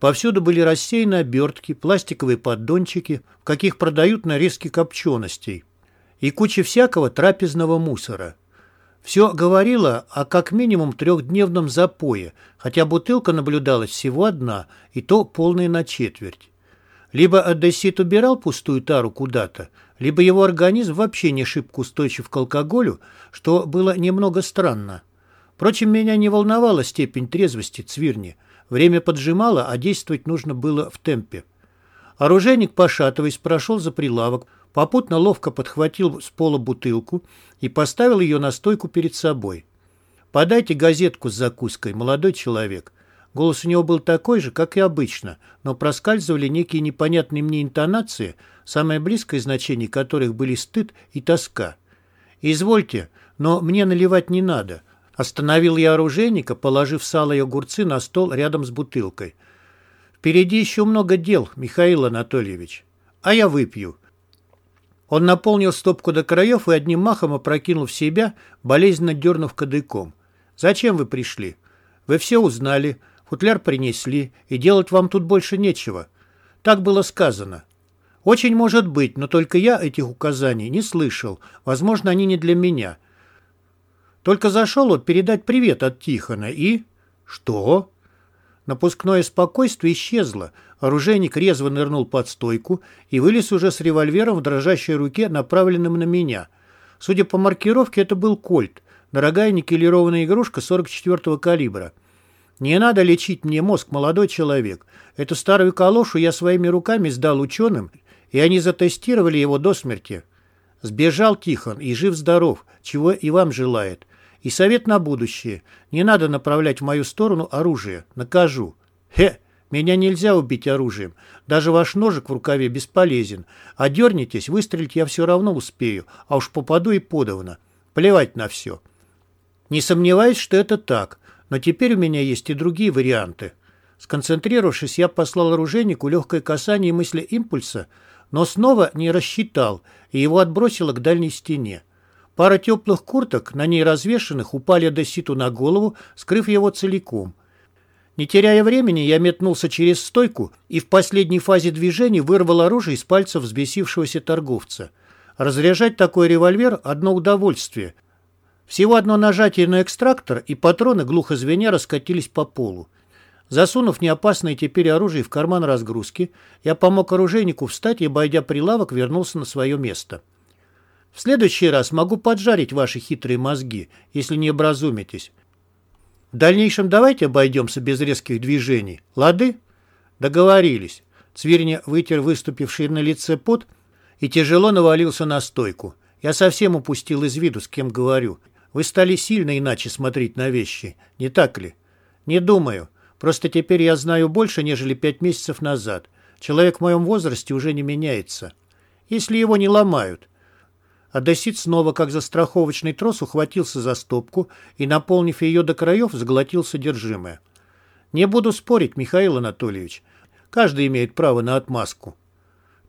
Speaker 1: Повсюду были рассеяны обертки, пластиковые поддончики, в каких продают нарезки копченостей, и куча всякого трапезного мусора. Все говорило о как минимум трехдневном запое, хотя бутылка наблюдалась всего одна, и то полная на четверть. Либо Одессит убирал пустую тару куда-то, либо его организм вообще не шибко устойчив к алкоголю, что было немного странно. Впрочем, меня не волновала степень трезвости Цвирни. Время поджимало, а действовать нужно было в темпе. Оружейник, пошатываясь, прошел за прилавок, попутно ловко подхватил с пола бутылку и поставил ее на стойку перед собой. «Подайте газетку с закуской, молодой человек. Голос у него был такой же, как и обычно, но проскальзывали некие непонятные мне интонации, самое близкое значение которых были стыд и тоска. «Извольте, но мне наливать не надо», — остановил я оружейника, положив сало и огурцы на стол рядом с бутылкой. «Впереди еще много дел, Михаил Анатольевич. А я выпью». Он наполнил стопку до краев и одним махом опрокинул в себя, болезненно дернув кадыком. «Зачем вы пришли? Вы все узнали, Футляр принесли, и делать вам тут больше нечего. Так было сказано. Очень может быть, но только я этих указаний не слышал. Возможно, они не для меня. Только зашел вот передать привет от Тихона и... Что? Напускное спокойствие исчезло. Оружейник резво нырнул под стойку и вылез уже с револьвером в дрожащей руке, направленным на меня. Судя по маркировке, это был кольт. Дорогая никелированная игрушка 44-го калибра. Не надо лечить мне мозг, молодой человек. Эту старую калошу я своими руками сдал ученым, и они затестировали его до смерти. Сбежал Тихон и жив-здоров, чего и вам желает. И совет на будущее. Не надо направлять в мою сторону оружие. Накажу. Хе, меня нельзя убить оружием. Даже ваш ножик в рукаве бесполезен. А дернетесь, выстрелить я все равно успею, а уж попаду и подавно. Плевать на все. Не сомневаюсь, что это так. Но теперь у меня есть и другие варианты. Сконцентрировавшись, я послал оружейнику легкое касание мысли импульса, но снова не рассчитал, и его отбросило к дальней стене. Пара теплых курток, на ней развешанных, упали Адеситу на голову, скрыв его целиком. Не теряя времени, я метнулся через стойку и в последней фазе движения вырвал оружие из пальцев взбесившегося торговца. Разряжать такой револьвер – одно удовольствие – всего одно нажатие на экстрактор, и патроны, глухо звеня, раскатились по полу. Засунув неопасное теперь оружие в карман разгрузки, я помог оружейнику встать и, обойдя прилавок, вернулся на свое место. В следующий раз могу поджарить ваши хитрые мозги, если не образумитесь. В дальнейшем давайте обойдемся без резких движений. Лады? Договорились. Цвирня вытер выступивший на лице пот и тяжело навалился на стойку. Я совсем упустил из виду, с кем говорю. Вы стали сильно иначе смотреть на вещи, не так ли? Не думаю. Просто теперь я знаю больше, нежели пять месяцев назад. Человек в моем возрасте уже не меняется. Если его не ломают. Одессит снова, как за страховочный трос, ухватился за стопку и, наполнив ее до краев, заглотил содержимое. Не буду спорить, Михаил Анатольевич. Каждый имеет право на отмазку.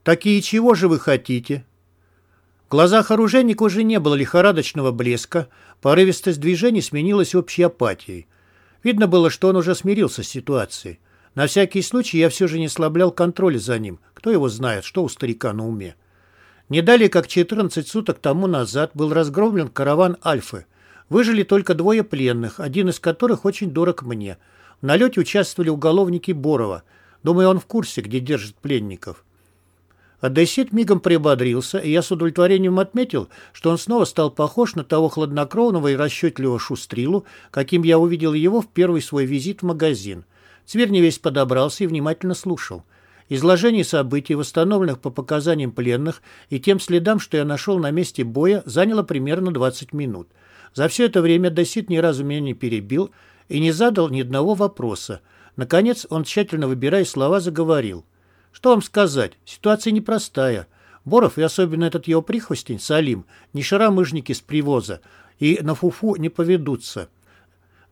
Speaker 1: Такие чего же вы хотите? В глазах оружейника уже не было лихорадочного блеска, порывистость движений сменилась общей апатией. Видно было, что он уже смирился с ситуацией. На всякий случай я все же не слаблял контроля за ним. Кто его знает, что у старика на уме. Не далее, как 14 суток тому назад был разгромлен караван Альфы. Выжили только двое пленных, один из которых очень дорог мне. В налете участвовали уголовники Борова. Думаю, он в курсе, где держат пленников. Одессит мигом приободрился, и я с удовлетворением отметил, что он снова стал похож на того хладнокровного и расчетливого шустрилу, каким я увидел его в первый свой визит в магазин. Цверни весь подобрался и внимательно слушал. Изложение событий, восстановленных по показаниям пленных, и тем следам, что я нашел на месте боя, заняло примерно 20 минут. За все это время Досит ни разу меня не перебил и не задал ни одного вопроса. Наконец он, тщательно выбирая слова, заговорил. Что вам сказать? Ситуация непростая. Боров и особенно этот его прихвостень, Салим, не шаромыжники с привоза и на фуфу не поведутся.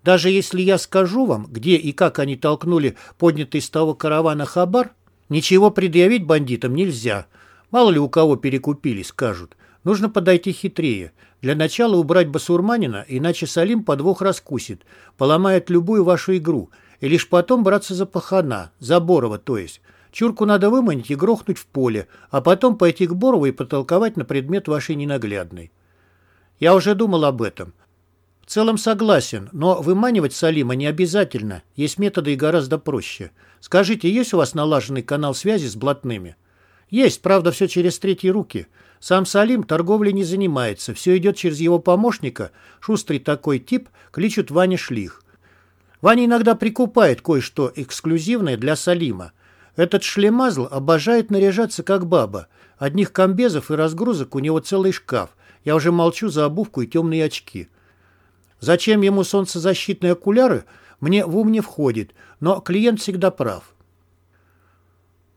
Speaker 1: Даже если я скажу вам, где и как они толкнули поднятый с того каравана хабар, ничего предъявить бандитам нельзя. Мало ли у кого перекупили, скажут. Нужно подойти хитрее. Для начала убрать басурманина, иначе Салим подвох раскусит, поломает любую вашу игру, и лишь потом браться за пахана, за Борова, то есть. Чурку надо выманить и грохнуть в поле, а потом пойти к Борову и потолковать на предмет вашей ненаглядной. Я уже думал об этом. В целом согласен, но выманивать Салима не обязательно. Есть методы и гораздо проще. Скажите, есть у вас налаженный канал связи с блатными? Есть, правда, все через третьи руки. Сам Салим торговлей не занимается, все идет через его помощника, шустрый такой тип, кличут Ваня Шлих. Ваня иногда прикупает кое-что эксклюзивное для Салима. Этот шлемазл обожает наряжаться как баба. Одних комбезов и разгрузок у него целый шкаф. Я уже молчу за обувку и темные очки. Зачем ему солнцезащитные окуляры, мне в ум не входит, но клиент всегда прав.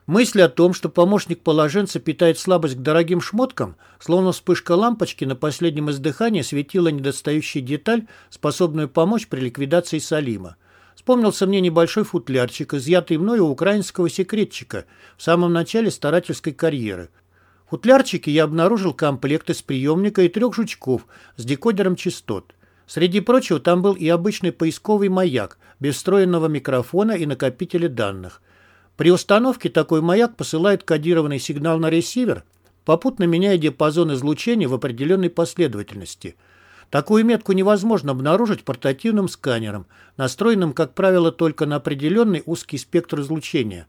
Speaker 1: Мысль о том, что помощник положенца питает слабость к дорогим шмоткам, словно вспышка лампочки на последнем издыхании светила недостающая деталь, способную помочь при ликвидации Салима. Вспомнился мне небольшой футлярчик, изъятый мной у украинского секретчика в самом начале старательской карьеры. В футлярчике я обнаружил комплект из приемника и трех жучков с декодером частот. Среди прочего там был и обычный поисковый маяк, без встроенного микрофона и накопителя данных. При установке такой маяк посылает кодированный сигнал на ресивер, попутно меняя диапазон излучения в определенной последовательности. Такую метку невозможно обнаружить портативным сканером, настроенным, как правило, только на определенный узкий спектр излучения.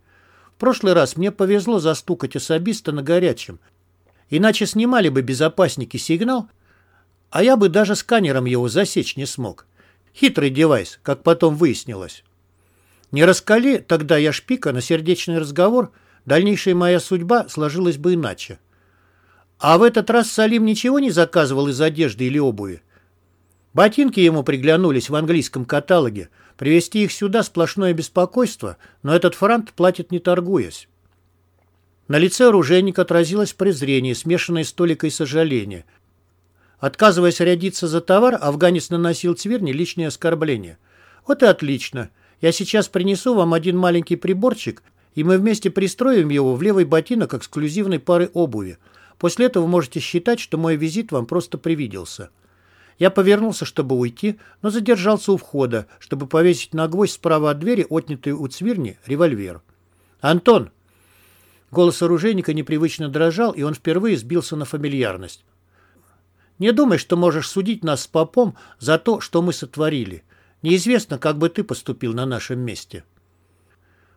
Speaker 1: В прошлый раз мне повезло застукать особиста на горячем. Иначе снимали бы безопасники сигнал – а я бы даже сканером его засечь не смог. Хитрый девайс, как потом выяснилось. Не раскали тогда я шпика на сердечный разговор, дальнейшая моя судьба сложилась бы иначе. А в этот раз Салим ничего не заказывал из одежды или обуви. Ботинки ему приглянулись в английском каталоге. Привезти их сюда сплошное беспокойство, но этот франт платит не торгуясь. На лице оружейника отразилось презрение, смешанное с толикой сожаления. Отказываясь рядиться за товар, афганец наносил Цверни личные оскорбления. «Вот и отлично. Я сейчас принесу вам один маленький приборчик, и мы вместе пристроим его в левый ботинок эксклюзивной пары обуви. После этого можете считать, что мой визит вам просто привиделся». Я повернулся, чтобы уйти, но задержался у входа, чтобы повесить на гвоздь справа от двери отнятый у Цвирни револьвер. «Антон!» Голос оружейника непривычно дрожал, и он впервые сбился на фамильярность. Не думай, что можешь судить нас с попом за то, что мы сотворили. Неизвестно, как бы ты поступил на нашем месте.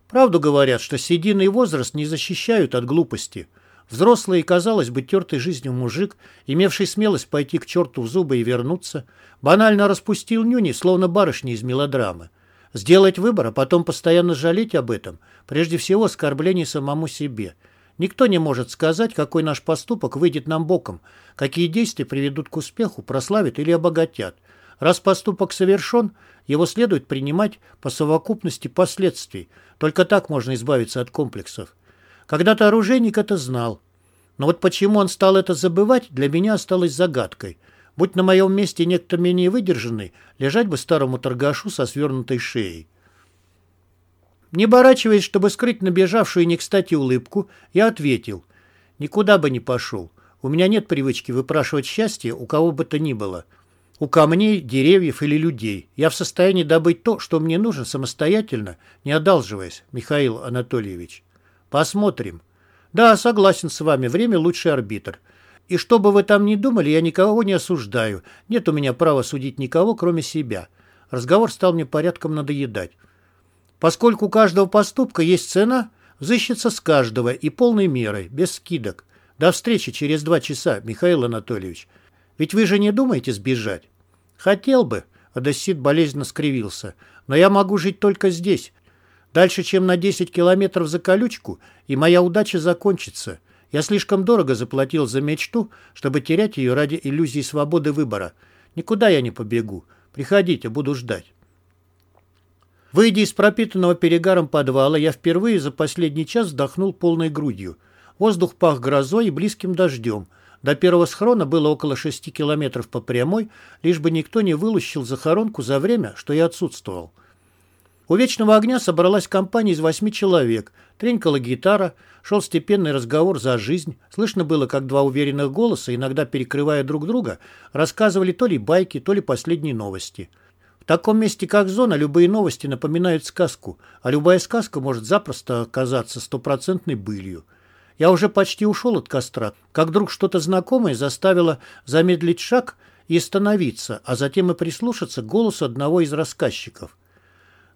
Speaker 1: Правду говорят, что седина возраст не защищают от глупости. Взрослый и, казалось бы, тертый жизнью мужик, имевший смелость пойти к черту в зубы и вернуться, банально распустил нюни, словно барышни из мелодрамы. Сделать выбор, а потом постоянно жалеть об этом, прежде всего оскорбление самому себе – Никто не может сказать, какой наш поступок выйдет нам боком, какие действия приведут к успеху, прославят или обогатят. Раз поступок совершен, его следует принимать по совокупности последствий. Только так можно избавиться от комплексов. Когда-то оружейник это знал. Но вот почему он стал это забывать, для меня осталось загадкой. Будь на моем месте некто менее выдержанный, лежать бы старому торгашу со свернутой шеей. Не оборачиваясь, чтобы скрыть набежавшую не кстати улыбку, я ответил. Никуда бы не пошел. У меня нет привычки выпрашивать счастье у кого бы то ни было. У камней, деревьев или людей. Я в состоянии добыть то, что мне нужно самостоятельно, не одалживаясь, Михаил Анатольевич. Посмотрим. Да, согласен с вами, время лучший арбитр. И что бы вы там ни думали, я никого не осуждаю. Нет у меня права судить никого, кроме себя. Разговор стал мне порядком надоедать. Поскольку у каждого поступка есть цена, взыщется с каждого и полной мерой, без скидок. До встречи через два часа, Михаил Анатольевич. Ведь вы же не думаете сбежать? Хотел бы, Одессит болезненно скривился. Но я могу жить только здесь. Дальше, чем на 10 километров за колючку, и моя удача закончится. Я слишком дорого заплатил за мечту, чтобы терять ее ради иллюзии свободы выбора. Никуда я не побегу. Приходите, буду ждать. Выйдя из пропитанного перегаром подвала, я впервые за последний час вдохнул полной грудью. Воздух пах грозой и близким дождем. До первого схрона было около шести километров по прямой, лишь бы никто не вылущил захоронку за время, что я отсутствовал. У вечного огня собралась компания из восьми человек. Тренькала гитара, шел степенный разговор за жизнь. Слышно было, как два уверенных голоса, иногда перекрывая друг друга, рассказывали то ли байки, то ли последние новости. В таком месте, как зона, любые новости напоминают сказку, а любая сказка может запросто оказаться стопроцентной былью. Я уже почти ушел от костра, как вдруг что-то знакомое заставило замедлить шаг и остановиться, а затем и прислушаться к голосу одного из рассказчиков –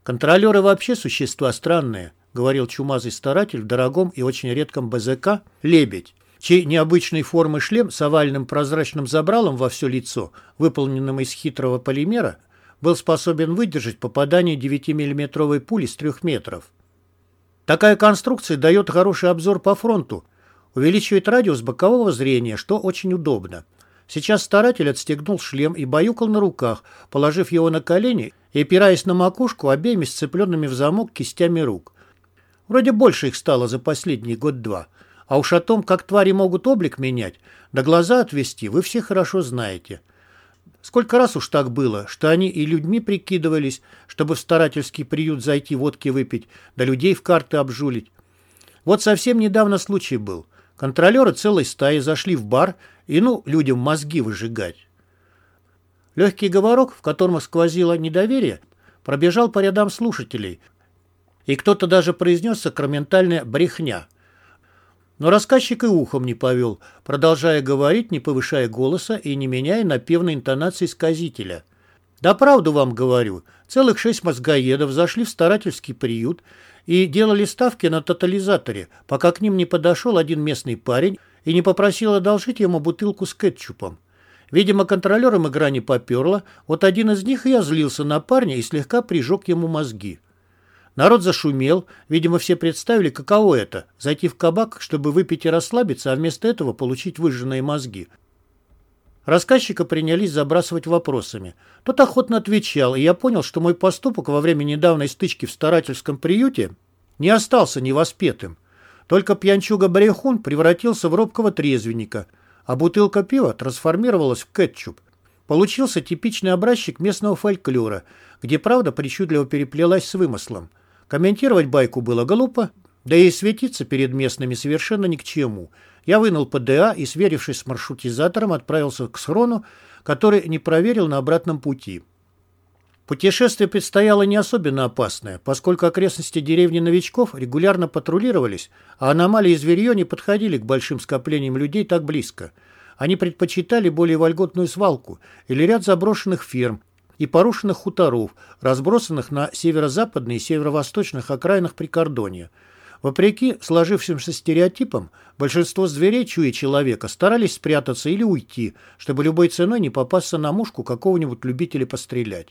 Speaker 1: «Контролеры вообще существа странные», — говорил чумазый старатель в дорогом и очень редком БЗК «Лебедь», чей необычной формы шлем с овальным прозрачным забралом во все лицо, выполненным из хитрого полимера, был способен выдержать попадание 9-миллиметровой пули с трех метров. Такая конструкция дает хороший обзор по фронту, увеличивает радиус бокового зрения, что очень удобно. Сейчас старатель отстегнул шлем и баюкал на руках, положив его на колени и опираясь на макушку обеими сцепленными в замок кистями рук. Вроде больше их стало за последний год-два. А уж о том, как твари могут облик менять, да глаза отвести, вы все хорошо знаете. Сколько раз уж так было, что они и людьми прикидывались, чтобы в старательский приют зайти водки выпить, да людей в карты обжулить. Вот совсем недавно случай был. Контролеры целой стаи зашли в бар и, ну, людям мозги выжигать. Легкий говорок, в котором сквозило недоверие, пробежал по рядам слушателей, и кто-то даже произнес сакраментальная брехня. Но рассказчик и ухом не повел, продолжая говорить, не повышая голоса и не меняя напевной интонации сказителя. «Да правду вам говорю, целых шесть мозгоедов зашли в старательский приют и делали ставки на тотализаторе, пока к ним не подошел один местный парень и не попросил одолжить ему бутылку с кетчупом. Видимо, контролерам игра не поперла, вот один из них и озлился на парня и слегка прижег ему мозги. Народ зашумел, видимо, все представили, каково это – зайти в кабак, чтобы выпить и расслабиться, а вместо этого получить выжженные мозги. Рассказчика принялись забрасывать вопросами. Тот охотно отвечал, и я понял, что мой поступок во время недавней стычки в старательском приюте не остался невоспетым. Только пьянчуга-барехун превратился в робкого трезвенника, а бутылка пива трансформировалась в кетчуп. Получился типичный образчик местного фольклора, где правда причудливо переплелась с вымыслом. Комментировать байку было глупо, да и светиться перед местными совершенно ни к чему. Я вынул ПДА и, сверившись с маршрутизатором, отправился к схрону, который не проверил на обратном пути. Путешествие предстояло не особенно опасное, поскольку окрестности деревни новичков регулярно патрулировались, а аномалии зверье не подходили к большим скоплениям людей так близко. Они предпочитали более вольготную свалку или ряд заброшенных ферм и порушенных хуторов, разбросанных на северо-западной и северо-восточных окраинах Прикордонья. Вопреки сложившимся стереотипам, большинство зверей, чуя человека, старались спрятаться или уйти, чтобы любой ценой не попасться на мушку какого-нибудь любителя пострелять.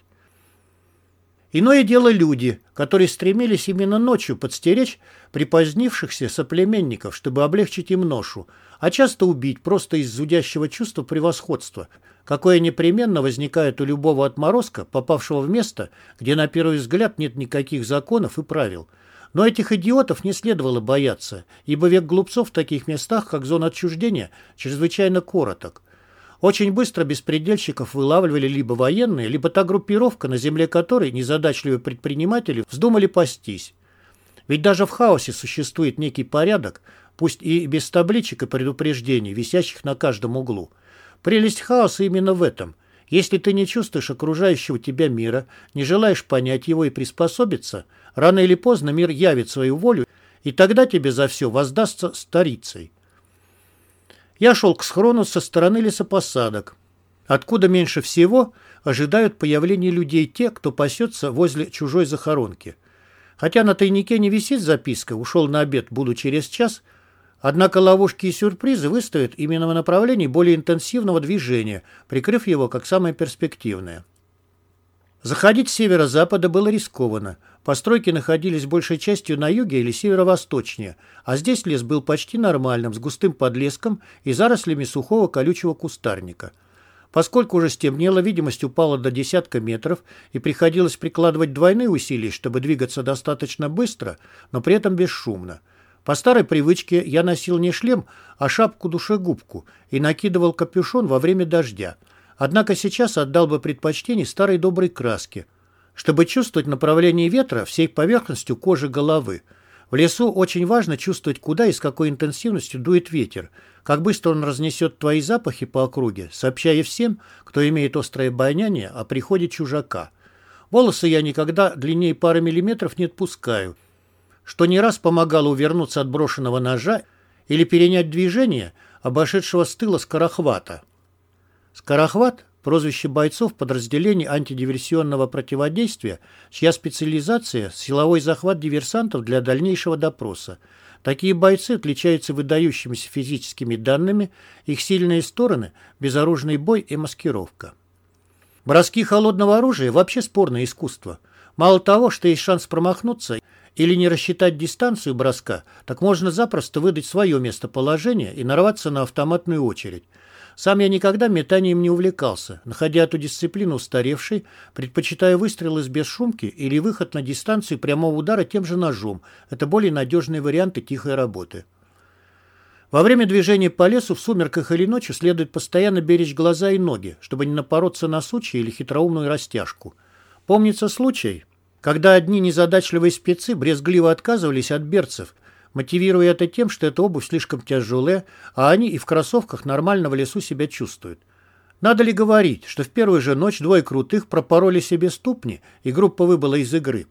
Speaker 1: Иное дело люди, которые стремились именно ночью подстеречь припозднившихся соплеменников, чтобы облегчить им ношу, а часто убить просто из зудящего чувства превосходства, какое непременно возникает у любого отморозка, попавшего в место, где на первый взгляд нет никаких законов и правил. Но этих идиотов не следовало бояться, ибо век глупцов в таких местах, как зона отчуждения, чрезвычайно короток. Очень быстро беспредельщиков вылавливали либо военные, либо та группировка, на земле которой незадачливые предприниматели вздумали пастись. Ведь даже в хаосе существует некий порядок, пусть и без табличек и предупреждений, висящих на каждом углу. Прелесть хаоса именно в этом. Если ты не чувствуешь окружающего тебя мира, не желаешь понять его и приспособиться, рано или поздно мир явит свою волю, и тогда тебе за все воздастся старицей. Я шел к схрону со стороны лесопосадок, откуда меньше всего ожидают появления людей те, кто пасется возле чужой захоронки. Хотя на тайнике не висит записка «Ушел на обед, буду через час», Однако ловушки и сюрпризы выставят именно в направлении более интенсивного движения, прикрыв его как самое перспективное. Заходить с северо-запада было рискованно. Постройки находились большей частью на юге или северо-восточнее, а здесь лес был почти нормальным, с густым подлеском и зарослями сухого колючего кустарника. Поскольку уже стемнело, видимость упала до десятка метров и приходилось прикладывать двойные усилия, чтобы двигаться достаточно быстро, но при этом бесшумно. По старой привычке я носил не шлем, а шапку-душегубку и накидывал капюшон во время дождя. Однако сейчас отдал бы предпочтение старой доброй краске, чтобы чувствовать направление ветра всей поверхностью кожи головы. В лесу очень важно чувствовать, куда и с какой интенсивностью дует ветер, как быстро он разнесет твои запахи по округе, сообщая всем, кто имеет острое обоняние, о приходе чужака. Волосы я никогда длиннее пары миллиметров не отпускаю – что не раз помогало увернуться от брошенного ножа или перенять движение обошедшего с тыла скорохвата. Скорохват – прозвище бойцов подразделений антидиверсионного противодействия, чья специализация – силовой захват диверсантов для дальнейшего допроса. Такие бойцы отличаются выдающимися физическими данными, их сильные стороны – безоружный бой и маскировка. Броски холодного оружия – вообще спорное искусство. Мало того, что есть шанс промахнуться – или не рассчитать дистанцию броска, так можно запросто выдать свое местоположение и нарваться на автоматную очередь. Сам я никогда метанием не увлекался, находя эту дисциплину устаревшей, предпочитая выстрелы с бесшумки или выход на дистанцию прямого удара тем же ножом. Это более надежные варианты тихой работы. Во время движения по лесу в сумерках или ночью следует постоянно беречь глаза и ноги, чтобы не напороться на сучья или хитроумную растяжку. Помнится случай, когда одни незадачливые спецы брезгливо отказывались от берцев, мотивируя это тем, что эта обувь слишком тяжелая, а они и в кроссовках нормально в лесу себя чувствуют. Надо ли говорить, что в первую же ночь двое крутых пропороли себе ступни, и группа выбыла из игры.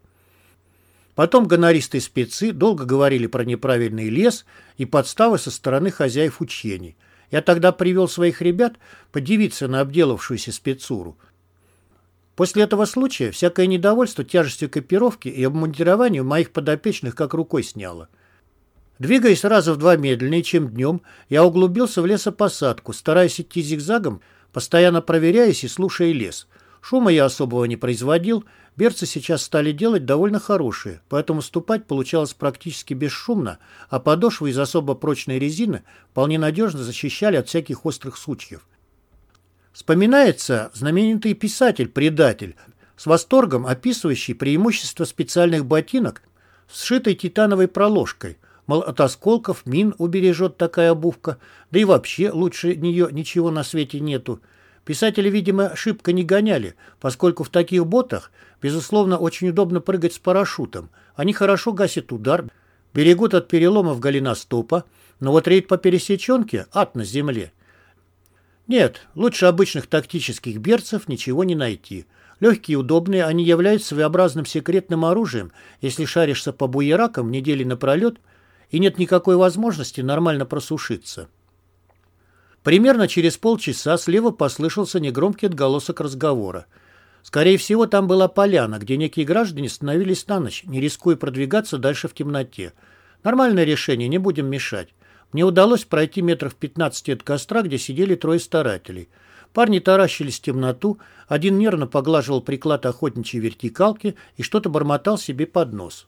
Speaker 1: Потом гонористые спецы долго говорили про неправильный лес и подставы со стороны хозяев учений. Я тогда привел своих ребят подивиться на обделавшуюся спецуру. После этого случая всякое недовольство тяжестью копировки и обмундирования моих подопечных как рукой сняло. Двигаясь раза в два медленнее, чем днем, я углубился в лесопосадку, стараясь идти зигзагом, постоянно проверяясь и слушая лес. Шума я особого не производил, берцы сейчас стали делать довольно хорошие, поэтому ступать получалось практически бесшумно, а подошвы из особо прочной резины вполне надежно защищали от всяких острых сучьев. Вспоминается знаменитый писатель-предатель, с восторгом описывающий преимущество специальных ботинок сшитой титановой проложкой. Мол, от осколков мин убережет такая обувка, да и вообще лучше нее ничего на свете нету. Писатели, видимо, шибко не гоняли, поскольку в таких ботах, безусловно, очень удобно прыгать с парашютом. Они хорошо гасят удар, берегут от переломов голеностопа, но вот рейд по пересеченке – ад на земле. Нет, лучше обычных тактических берцев ничего не найти. Легкие и удобные, они являются своеобразным секретным оружием, если шаришься по буеракам недели напролет, и нет никакой возможности нормально просушиться. Примерно через полчаса слева послышался негромкий отголосок разговора. Скорее всего, там была поляна, где некие граждане становились на ночь, не рискуя продвигаться дальше в темноте. Нормальное решение, не будем мешать. Мне удалось пройти метров 15 от костра, где сидели трое старателей. Парни таращились в темноту, один нервно поглаживал приклад охотничьей вертикалки и что-то бормотал себе под нос.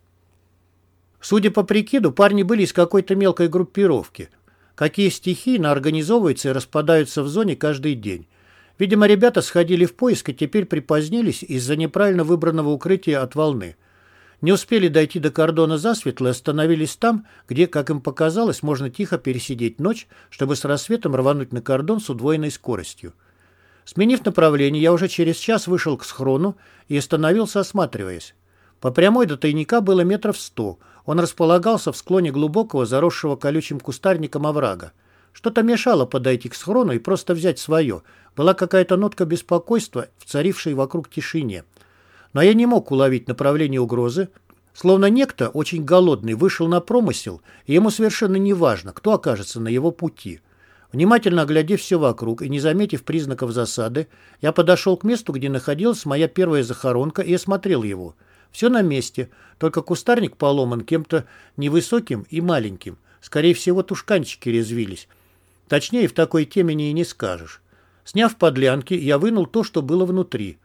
Speaker 1: Судя по прикиду, парни были из какой-то мелкой группировки. Какие стихийно организовываются и распадаются в зоне каждый день. Видимо, ребята сходили в поиск и теперь припозднились из-за неправильно выбранного укрытия от волны. Не успели дойти до кордона засветло и остановились там, где, как им показалось, можно тихо пересидеть ночь, чтобы с рассветом рвануть на кордон с удвоенной скоростью. Сменив направление, я уже через час вышел к схрону и остановился, осматриваясь. По прямой до тайника было метров сто. Он располагался в склоне глубокого, заросшего колючим кустарником оврага. Что-то мешало подойти к схрону и просто взять свое. Была какая-то нотка беспокойства, вцарившей вокруг тишине. Но я не мог уловить направление угрозы, словно некто, очень голодный, вышел на промысел, и ему совершенно не важно, кто окажется на его пути. Внимательно оглядев все вокруг и не заметив признаков засады, я подошел к месту, где находилась моя первая захоронка, и осмотрел его. Все на месте, только кустарник поломан кем-то невысоким и маленьким. Скорее всего, тушканчики резвились. Точнее, в такой темени и не скажешь. Сняв подлянки, я вынул то, что было внутри.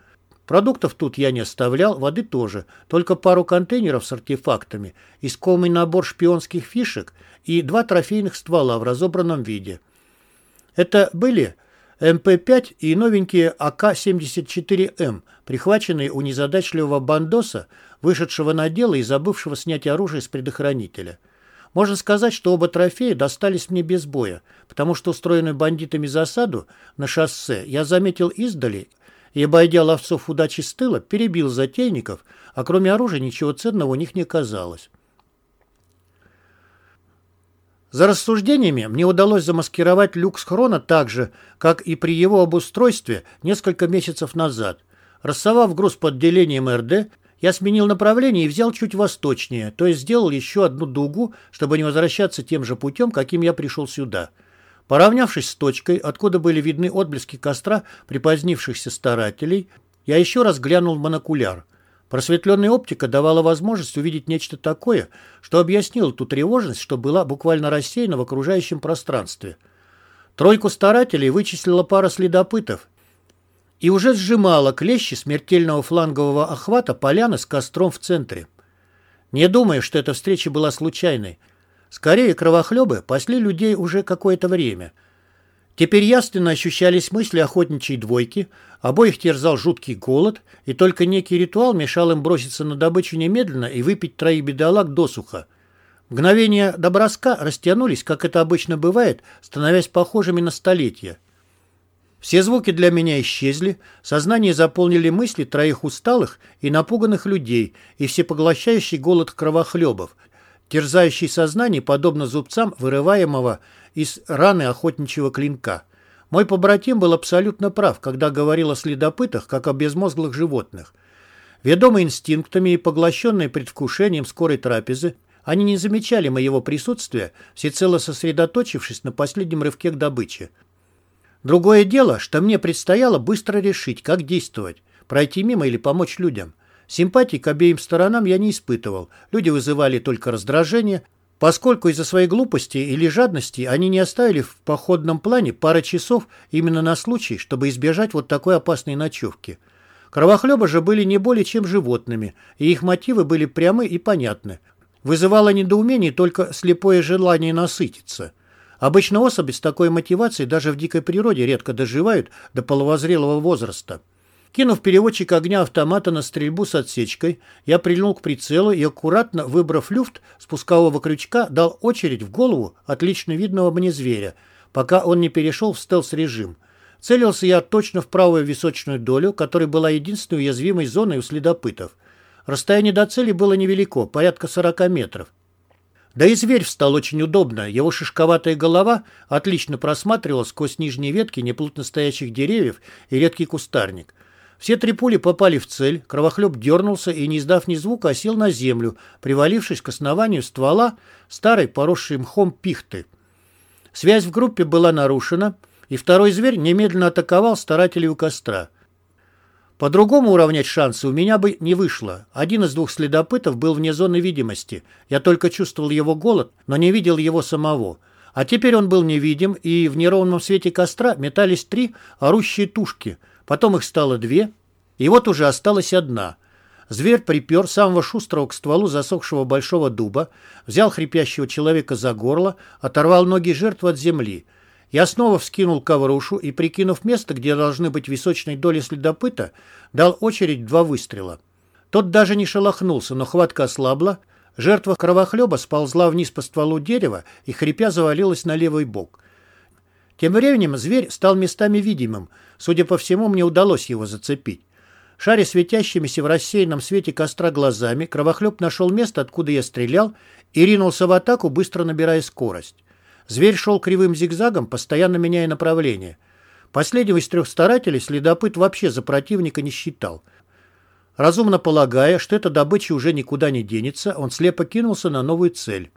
Speaker 1: Продуктов тут я не оставлял, воды тоже, только пару контейнеров с артефактами, искомый набор шпионских фишек и два трофейных ствола в разобранном виде. Это были МП-5 и новенькие АК-74М, прихваченные у незадачливого бандоса, вышедшего на дело и забывшего снять оружие с предохранителя. Можно сказать, что оба трофея достались мне без боя, потому что устроенную бандитами засаду на шоссе я заметил издали и, обойдя ловцов удачи с тыла, перебил затейников, а кроме оружия ничего ценного у них не оказалось. За рассуждениями мне удалось замаскировать люк схрона так же, как и при его обустройстве несколько месяцев назад. Рассовав груз под делением РД, я сменил направление и взял чуть восточнее, то есть сделал еще одну дугу, чтобы не возвращаться тем же путем, каким я пришел сюда. Поравнявшись с точкой, откуда были видны отблески костра припозднившихся старателей, я еще раз глянул в монокуляр. Просветленная оптика давала возможность увидеть нечто такое, что объяснило ту тревожность, что была буквально рассеяна в окружающем пространстве. Тройку старателей вычислила пара следопытов, и уже сжимала клещи смертельного флангового охвата поляны с костром в центре. Не думаю, что эта встреча была случайной. Скорее, кровохлебы пасли людей уже какое-то время. Теперь ясно ощущались мысли охотничьей двойки, обоих терзал жуткий голод, и только некий ритуал мешал им броситься на добычу немедленно и выпить троих бедолаг досуха. Мгновения до броска растянулись, как это обычно бывает, становясь похожими на столетия. Все звуки для меня исчезли, сознание заполнили мысли троих усталых и напуганных людей и всепоглощающий голод кровохлебов, терзающий сознание, подобно зубцам, вырываемого из раны охотничьего клинка. Мой побратим был абсолютно прав, когда говорил о следопытах, как о безмозглых животных. Ведомые инстинктами и поглощенные предвкушением скорой трапезы, они не замечали моего присутствия, всецело сосредоточившись на последнем рывке к добыче. Другое дело, что мне предстояло быстро решить, как действовать, пройти мимо или помочь людям. Симпатий к обеим сторонам я не испытывал, люди вызывали только раздражение, поскольку из-за своей глупости или жадности они не оставили в походном плане пары часов именно на случай, чтобы избежать вот такой опасной ночевки. Кровохлебы же были не более чем животными, и их мотивы были прямы и понятны. Вызывало недоумение только слепое желание насытиться – Обычно особи с такой мотивацией даже в дикой природе редко доживают до половозрелого возраста. Кинув переводчик огня автомата на стрельбу с отсечкой, я прильнул к прицелу и, аккуратно выбрав люфт спускового крючка, дал очередь в голову отлично видного мне зверя, пока он не перешел в стелс-режим. Целился я точно в правую височную долю, которая была единственной уязвимой зоной у следопытов. Расстояние до цели было невелико, порядка 40 метров. Да и зверь встал очень удобно. Его шишковатая голова отлично просматривала сквозь нижние ветки неплотно стоящих деревьев и редкий кустарник. Все три пули попали в цель, кровохлеб дернулся и, не издав ни звука, осел на землю, привалившись к основанию ствола старой, поросшей мхом пихты. Связь в группе была нарушена, и второй зверь немедленно атаковал старателей у костра. По-другому уравнять шансы у меня бы не вышло. Один из двух следопытов был вне зоны видимости. Я только чувствовал его голод, но не видел его самого. А теперь он был невидим, и в неровном свете костра метались три орущие тушки. Потом их стало две, и вот уже осталась одна. Зверь припер самого шустрого к стволу засохшего большого дуба, взял хрипящего человека за горло, оторвал ноги жертвы от земли — я снова вскинул коврушу и, прикинув место, где должны быть височные доли следопыта, дал очередь два выстрела. Тот даже не шелохнулся, но хватка ослабла. Жертва кровохлеба сползла вниз по стволу дерева и, хрипя, завалилась на левый бок. Тем временем зверь стал местами видимым. Судя по всему, мне удалось его зацепить. Шаря светящимися в рассеянном свете костра глазами, кровохлеб нашел место, откуда я стрелял, и ринулся в атаку, быстро набирая скорость. Зверь шел кривым зигзагом, постоянно меняя направление. Последнего из трех старателей следопыт вообще за противника не считал. Разумно полагая, что эта добыча уже никуда не денется, он слепо кинулся на новую цель.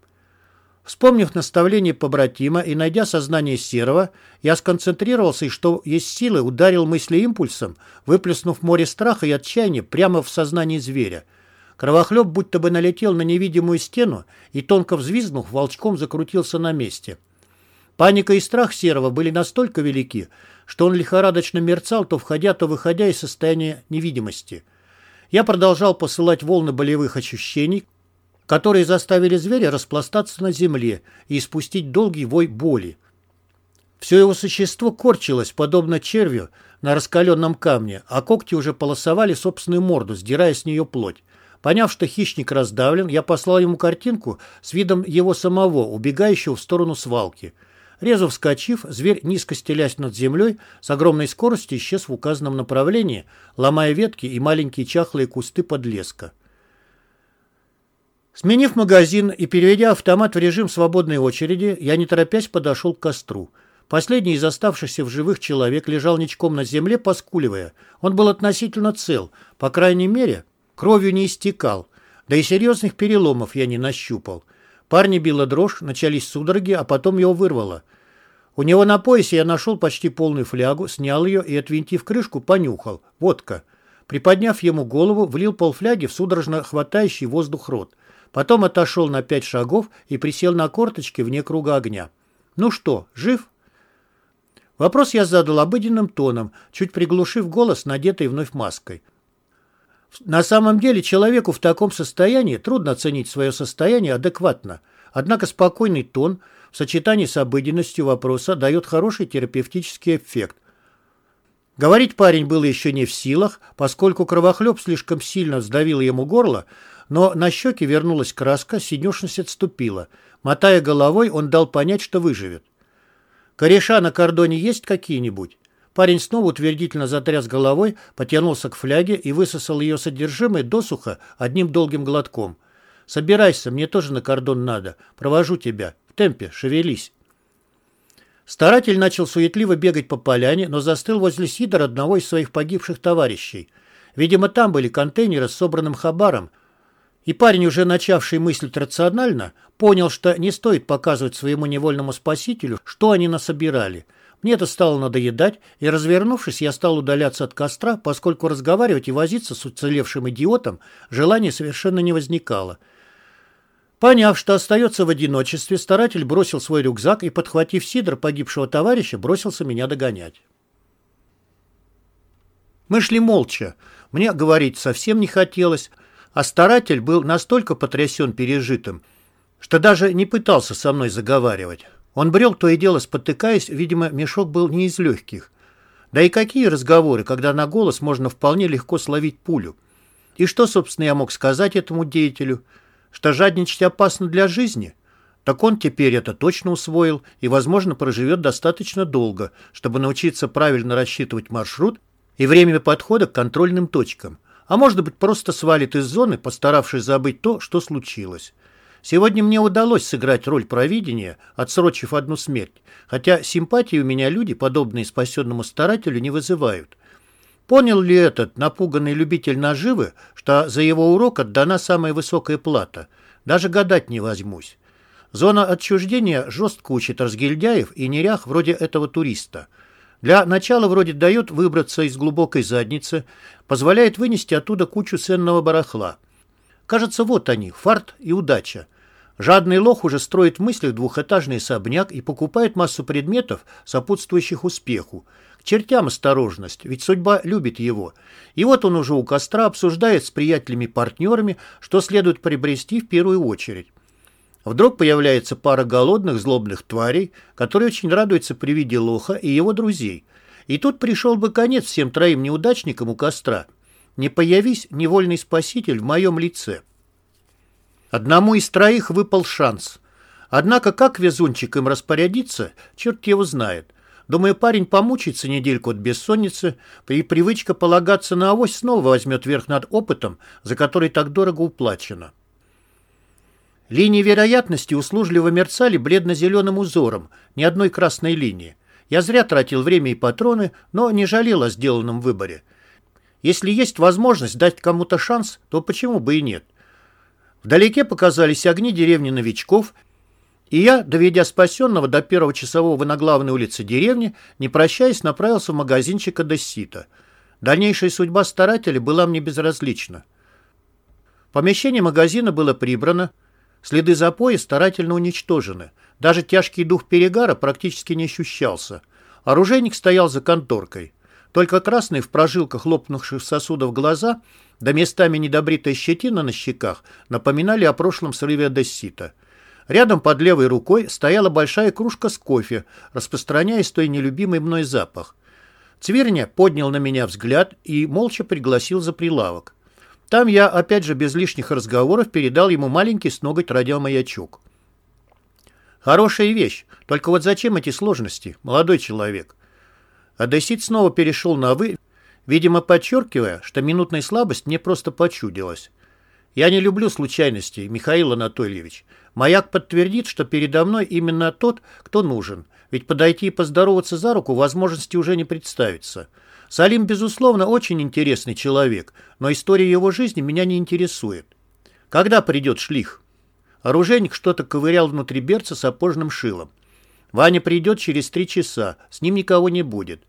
Speaker 1: Вспомнив наставление побратима и найдя сознание Серого, я сконцентрировался и, что есть силы, ударил мысли импульсом, выплеснув море страха и отчаяния прямо в сознание зверя. Кровохлеб будто бы налетел на невидимую стену и, тонко взвизгнув, волчком закрутился на месте. Паника и страх Серого были настолько велики, что он лихорадочно мерцал, то входя, то выходя из состояния невидимости. Я продолжал посылать волны болевых ощущений, которые заставили зверя распластаться на земле и испустить долгий вой боли. Все его существо корчилось, подобно червю, на раскаленном камне, а когти уже полосовали собственную морду, сдирая с нее плоть. Поняв, что хищник раздавлен, я послал ему картинку с видом его самого, убегающего в сторону свалки. Резво вскочив, зверь, низко стелясь над землей, с огромной скоростью исчез в указанном направлении, ломая ветки и маленькие чахлые кусты подлеска. Сменив магазин и переведя автомат в режим свободной очереди, я не торопясь подошел к костру. Последний из оставшихся в живых человек лежал ничком на земле, поскуливая. Он был относительно цел, по крайней мере, кровью не истекал, да и серьезных переломов я не нащупал. Парня била дрожь, начались судороги, а потом его вырвало. У него на поясе я нашел почти полную флягу, снял ее и, отвинтив крышку, понюхал. Водка. Приподняв ему голову, влил полфляги в судорожно хватающий воздух рот. Потом отошел на пять шагов и присел на корточки вне круга огня. «Ну что, жив?» Вопрос я задал обыденным тоном, чуть приглушив голос, надетый вновь маской. На самом деле человеку в таком состоянии трудно оценить свое состояние адекватно. Однако спокойный тон в сочетании с обыденностью вопроса дает хороший терапевтический эффект. Говорить парень был еще не в силах, поскольку кровохлеб слишком сильно сдавил ему горло, но на щеке вернулась краска, синюшность отступила. Мотая головой, он дал понять, что выживет. «Кореша на кордоне есть какие-нибудь?» Парень снова утвердительно затряс головой, потянулся к фляге и высосал ее содержимое досуха одним долгим глотком. «Собирайся, мне тоже на кордон надо. Провожу тебя. В темпе, шевелись». Старатель начал суетливо бегать по поляне, но застыл возле Сидора одного из своих погибших товарищей. Видимо, там были контейнеры с собранным хабаром, и парень, уже начавший мыслить рационально, понял, что не стоит показывать своему невольному спасителю, что они насобирали. Мне это стало надоедать, и, развернувшись, я стал удаляться от костра, поскольку разговаривать и возиться с уцелевшим идиотом желания совершенно не возникало. Поняв, что остается в одиночестве, старатель бросил свой рюкзак и, подхватив сидр погибшего товарища, бросился меня догонять. Мы шли молча. Мне говорить совсем не хотелось, а старатель был настолько потрясен пережитым, что даже не пытался со мной заговаривать. Он брел то и дело спотыкаясь, видимо, мешок был не из легких. Да и какие разговоры, когда на голос можно вполне легко словить пулю. И что, собственно, я мог сказать этому деятелю? Что жадничать опасно для жизни? Так он теперь это точно усвоил и, возможно, проживет достаточно долго, чтобы научиться правильно рассчитывать маршрут и время подхода к контрольным точкам а может быть просто свалит из зоны, постаравшись забыть то, что случилось. Сегодня мне удалось сыграть роль провидения, отсрочив одну смерть, хотя симпатии у меня люди, подобные спасенному старателю, не вызывают. Понял ли этот напуганный любитель наживы, что за его урок отдана самая высокая плата? Даже гадать не возьмусь. Зона отчуждения жестко учит разгильдяев и нерях вроде этого туриста – для начала вроде дает выбраться из глубокой задницы, позволяет вынести оттуда кучу ценного барахла. Кажется, вот они, фарт и удача. Жадный лох уже строит в мыслях двухэтажный особняк и покупает массу предметов, сопутствующих успеху. К чертям осторожность, ведь судьба любит его. И вот он уже у костра обсуждает с приятелями-партнерами, что следует приобрести в первую очередь. Вдруг появляется пара голодных, злобных тварей, которые очень радуются при виде лоха и его друзей. И тут пришел бы конец всем троим неудачникам у костра. Не появись невольный спаситель в моем лице. Одному из троих выпал шанс. Однако как везунчик им распорядиться, черт его знает. Думаю, парень помучается недельку от бессонницы, и привычка полагаться на авось снова возьмет верх над опытом, за который так дорого уплачено. Линии вероятности услужливо мерцали бледно-зеленым узором, ни одной красной линии. Я зря тратил время и патроны, но не жалел о сделанном выборе. Если есть возможность дать кому-то шанс, то почему бы и нет? Вдалеке показались огни деревни новичков, и я, доведя спасенного до первого часового на главной улице деревни, не прощаясь, направился в магазинчик Одессита. Дальнейшая судьба старателя была мне безразлична. Помещение магазина было прибрано, следы запоя старательно уничтожены. Даже тяжкий дух перегара практически не ощущался. Оружейник стоял за конторкой. Только красные в прожилках лопнувших сосудов глаза, да местами недобритая щетина на щеках, напоминали о прошлом срыве Одессита. Рядом под левой рукой стояла большая кружка с кофе, распространяя той нелюбимый мной запах. Цверня поднял на меня взгляд и молча пригласил за прилавок. Там я, опять же, без лишних разговоров, передал ему маленький с ноготь радиомаячок. Хорошая вещь, только вот зачем эти сложности, молодой человек? Одессит снова перешел на «вы», видимо, подчеркивая, что минутная слабость мне просто почудилась. Я не люблю случайностей, Михаил Анатольевич. Маяк подтвердит, что передо мной именно тот, кто нужен. Ведь подойти и поздороваться за руку возможности уже не представится. Салим, безусловно, очень интересный человек, но история его жизни меня не интересует. Когда придет шлих? Оружейник что-то ковырял внутри берца сапожным шилом. Ваня придет через три часа, с ним никого не будет.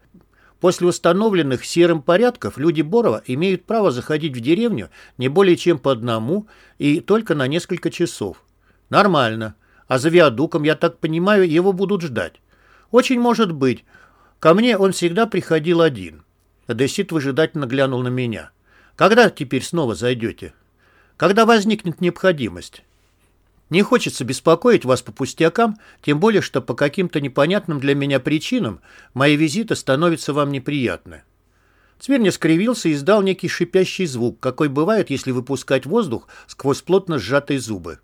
Speaker 1: После установленных серым порядков люди Борова имеют право заходить в деревню не более чем по одному и только на несколько часов. Нормально. А за виадуком, я так понимаю, его будут ждать. Очень может быть. Ко мне он всегда приходил один. Одессит выжидательно глянул на меня. Когда теперь снова зайдете? Когда возникнет необходимость? Не хочется беспокоить вас по пустякам, тем более, что по каким-то непонятным для меня причинам мои визиты становятся вам неприятны». Цверня скривился и издал некий шипящий звук, какой бывает, если выпускать воздух сквозь плотно сжатые зубы.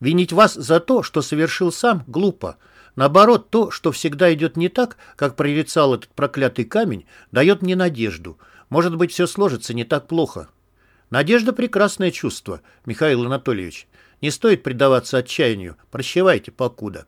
Speaker 1: «Винить вас за то, что совершил сам, глупо. Наоборот, то, что всегда идет не так, как прорицал этот проклятый камень, дает мне надежду. Может быть, все сложится не так плохо». «Надежда — прекрасное чувство, Михаил Анатольевич. Не стоит предаваться отчаянию. Прощавайте, покуда.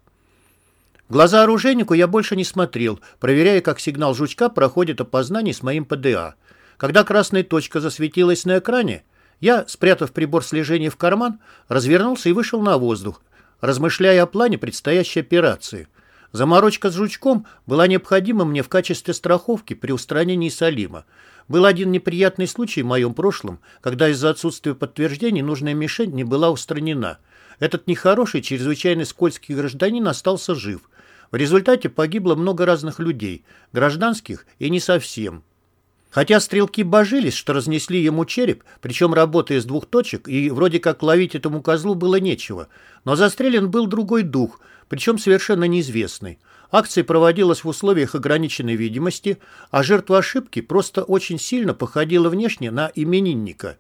Speaker 1: Глаза оружейнику я больше не смотрел, проверяя, как сигнал жучка проходит опознание с моим ПДА. Когда красная точка засветилась на экране, я, спрятав прибор слежения в карман, развернулся и вышел на воздух, размышляя о плане предстоящей операции. Заморочка с жучком была необходима мне в качестве страховки при устранении Салима. Был один неприятный случай в моем прошлом, когда из-за отсутствия подтверждений нужная мишень не была устранена. Этот нехороший, чрезвычайно скользкий гражданин остался жив. В результате погибло много разных людей, гражданских и не совсем. Хотя стрелки божились, что разнесли ему череп, причем работая с двух точек, и вроде как ловить этому козлу было нечего. Но застрелен был другой дух, причем совершенно неизвестный. Акция проводилась в условиях ограниченной видимости, а жертва ошибки просто очень сильно походила внешне на именинника.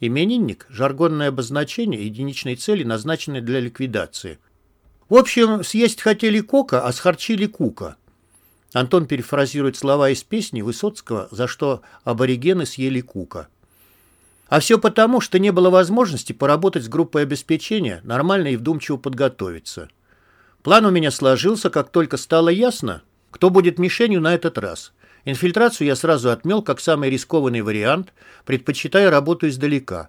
Speaker 1: Именинник – жаргонное обозначение единичной цели, назначенной для ликвидации. В общем, съесть хотели кока, а схарчили кука. Антон перефразирует слова из песни Высоцкого, за что аборигены съели кука. А все потому, что не было возможности поработать с группой обеспечения, нормально и вдумчиво подготовиться. План у меня сложился, как только стало ясно, кто будет мишенью на этот раз. Инфильтрацию я сразу отмел как самый рискованный вариант, предпочитая работу издалека.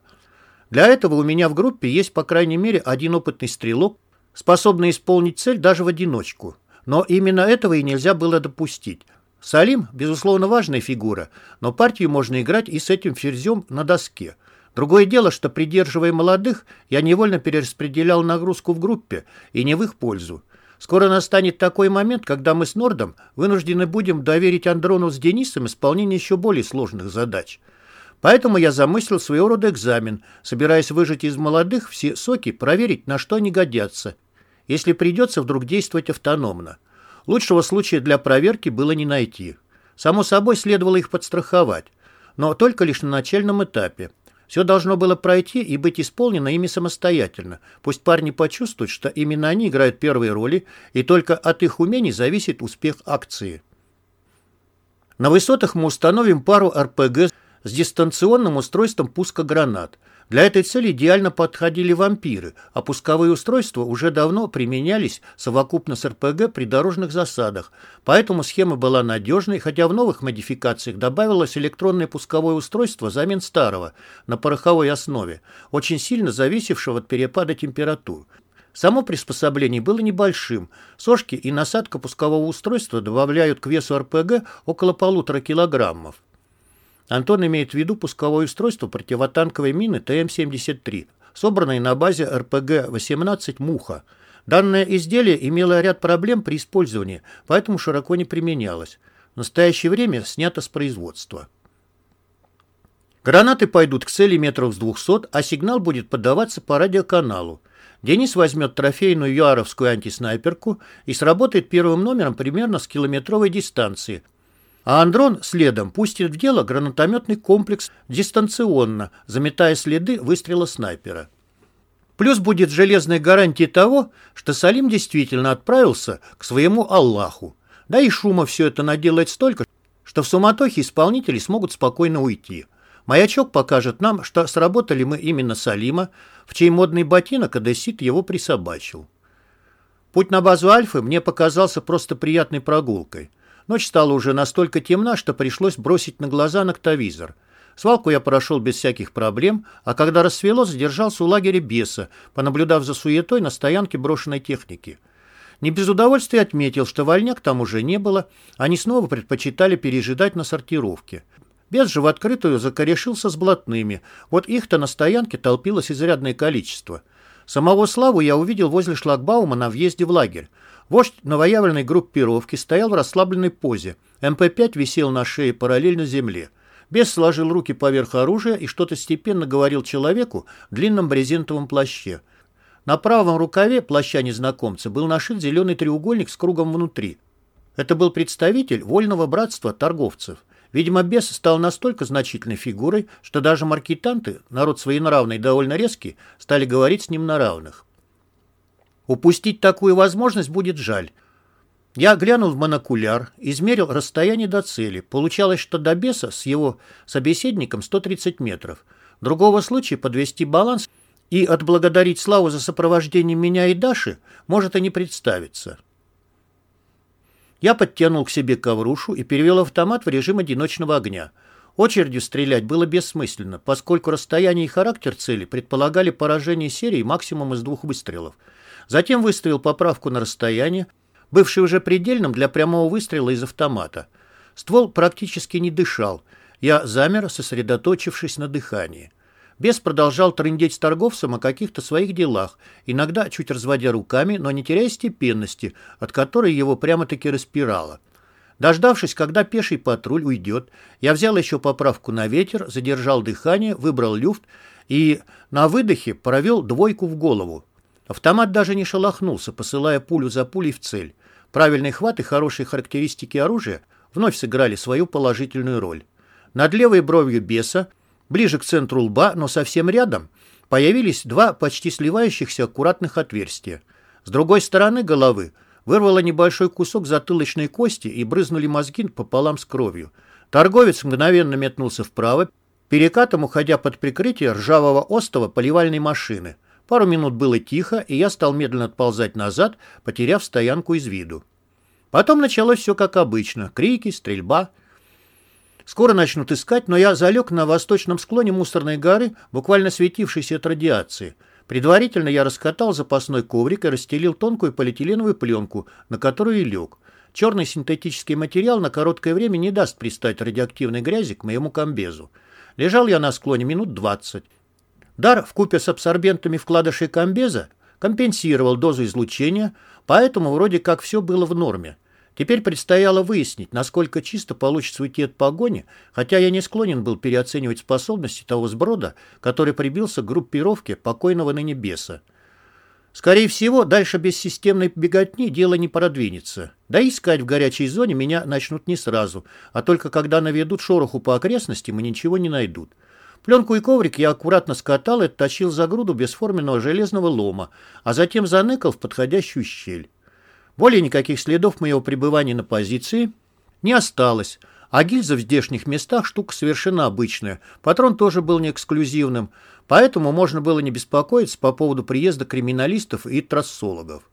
Speaker 1: Для этого у меня в группе есть по крайней мере один опытный стрелок, способный исполнить цель даже в одиночку. Но именно этого и нельзя было допустить. Салим, безусловно, важная фигура, но партию можно играть и с этим ферзем на доске. Другое дело, что, придерживая молодых, я невольно перераспределял нагрузку в группе и не в их пользу. Скоро настанет такой момент, когда мы с Нордом вынуждены будем доверить Андрону с Денисом исполнение еще более сложных задач. Поэтому я замыслил своего рода экзамен, собираясь выжать из молодых все соки, проверить, на что они годятся, если придется вдруг действовать автономно. Лучшего случая для проверки было не найти. Само собой, следовало их подстраховать, но только лишь на начальном этапе – Все должно было пройти и быть исполнено ими самостоятельно. Пусть парни почувствуют, что именно они играют первые роли, и только от их умений зависит успех акции. На высотах мы установим пару РПГ с дистанционным устройством пуска гранат. Для этой цели идеально подходили вампиры, а пусковые устройства уже давно применялись совокупно с РПГ при дорожных засадах, поэтому схема была надежной, хотя в новых модификациях добавилось электронное пусковое устройство взамен старого, на пороховой основе, очень сильно зависевшего от перепада температур. Само приспособление было небольшим. Сошки и насадка пускового устройства добавляют к весу РПГ около полутора килограммов. Антон имеет в виду пусковое устройство противотанковой мины ТМ-73, собранное на базе РПГ-18 «Муха». Данное изделие имело ряд проблем при использовании, поэтому широко не применялось. В настоящее время снято с производства. Гранаты пойдут к цели метров с 200, а сигнал будет подаваться по радиоканалу. Денис возьмет трофейную юаровскую антиснайперку и сработает первым номером примерно с километровой дистанции – а Андрон следом пустит в дело гранатометный комплекс дистанционно, заметая следы выстрела снайпера. Плюс будет железной гарантией того, что Салим действительно отправился к своему Аллаху. Да и шума все это наделает столько, что в суматохе исполнители смогут спокойно уйти. Маячок покажет нам, что сработали мы именно Салима, в чей модный ботинок Одессит его присобачил. Путь на базу Альфы мне показался просто приятной прогулкой. Ночь стала уже настолько темна, что пришлось бросить на глаза ноктовизор. Свалку я прошел без всяких проблем, а когда рассвело, задержался у лагеря беса, понаблюдав за суетой на стоянке брошенной техники. Не без удовольствия отметил, что вольняк там уже не было, они снова предпочитали пережидать на сортировке. Бес же в открытую закорешился с блатными, вот их-то на стоянке толпилось изрядное количество. Самого Славу я увидел возле шлагбаума на въезде в лагерь. Вождь новоявленной группировки стоял в расслабленной позе. МП-5 висел на шее параллельно земле. Бес сложил руки поверх оружия и что-то степенно говорил человеку в длинном брезентовом плаще. На правом рукаве плаща незнакомца был нашит зеленый треугольник с кругом внутри. Это был представитель вольного братства торговцев. Видимо, бес стал настолько значительной фигурой, что даже маркетанты, народ своенравный и довольно резкий, стали говорить с ним на равных. Упустить такую возможность будет жаль. Я глянул в монокуляр, измерил расстояние до цели. Получалось, что до беса с его собеседником 130 метров. Другого случая подвести баланс и отблагодарить Славу за сопровождение меня и Даши может и не представиться. Я подтянул к себе коврушу и перевел автомат в режим одиночного огня. Очередью стрелять было бессмысленно, поскольку расстояние и характер цели предполагали поражение серии максимум из двух выстрелов – Затем выставил поправку на расстояние, бывший уже предельным для прямого выстрела из автомата. Ствол практически не дышал. Я замер, сосредоточившись на дыхании. Бес продолжал трындеть с торговцем о каких-то своих делах, иногда чуть разводя руками, но не теряя степенности, от которой его прямо-таки распирало. Дождавшись, когда пеший патруль уйдет, я взял еще поправку на ветер, задержал дыхание, выбрал люфт и на выдохе провел двойку в голову. Автомат даже не шелохнулся, посылая пулю за пулей в цель. Правильный хват и хорошие характеристики оружия вновь сыграли свою положительную роль. Над левой бровью беса, ближе к центру лба, но совсем рядом, появились два почти сливающихся аккуратных отверстия. С другой стороны головы вырвало небольшой кусок затылочной кости и брызнули мозги пополам с кровью. Торговец мгновенно метнулся вправо, перекатом уходя под прикрытие ржавого остова поливальной машины – Пару минут было тихо, и я стал медленно отползать назад, потеряв стоянку из виду. Потом началось все как обычно. Крики, стрельба. Скоро начнут искать, но я залег на восточном склоне мусорной горы, буквально светившейся от радиации. Предварительно я раскатал запасной коврик и расстелил тонкую полиэтиленовую пленку, на которую и лег. Черный синтетический материал на короткое время не даст пристать радиоактивной грязи к моему комбезу. Лежал я на склоне минут двадцать. Дар вкупе с абсорбентами вкладышей комбеза компенсировал дозу излучения, поэтому вроде как все было в норме. Теперь предстояло выяснить, насколько чисто получится уйти от погони, хотя я не склонен был переоценивать способности того сброда, который прибился к группировке покойного ныне беса. Скорее всего, дальше без системной беготни дело не продвинется. Да искать в горячей зоне меня начнут не сразу, а только когда наведут шороху по окрестностям и ничего не найдут. Пленку и коврик я аккуратно скатал и оттащил за груду бесформенного железного лома, а затем заныкал в подходящую щель. Более никаких следов моего пребывания на позиции не осталось, а гильза в здешних местах штука совершенно обычная. Патрон тоже был не эксклюзивным, поэтому можно было не беспокоиться по поводу приезда криминалистов и трассологов.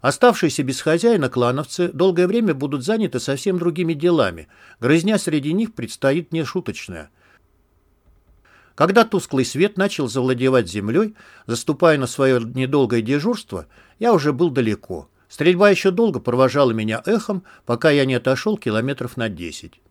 Speaker 1: Оставшиеся без хозяина клановцы долгое время будут заняты совсем другими делами. Грызня среди них предстоит нешуточная. Когда тусклый свет начал завладевать землей, заступая на свое недолгое дежурство, я уже был далеко. Стрельба еще долго провожала меня эхом, пока я не отошел километров на десять.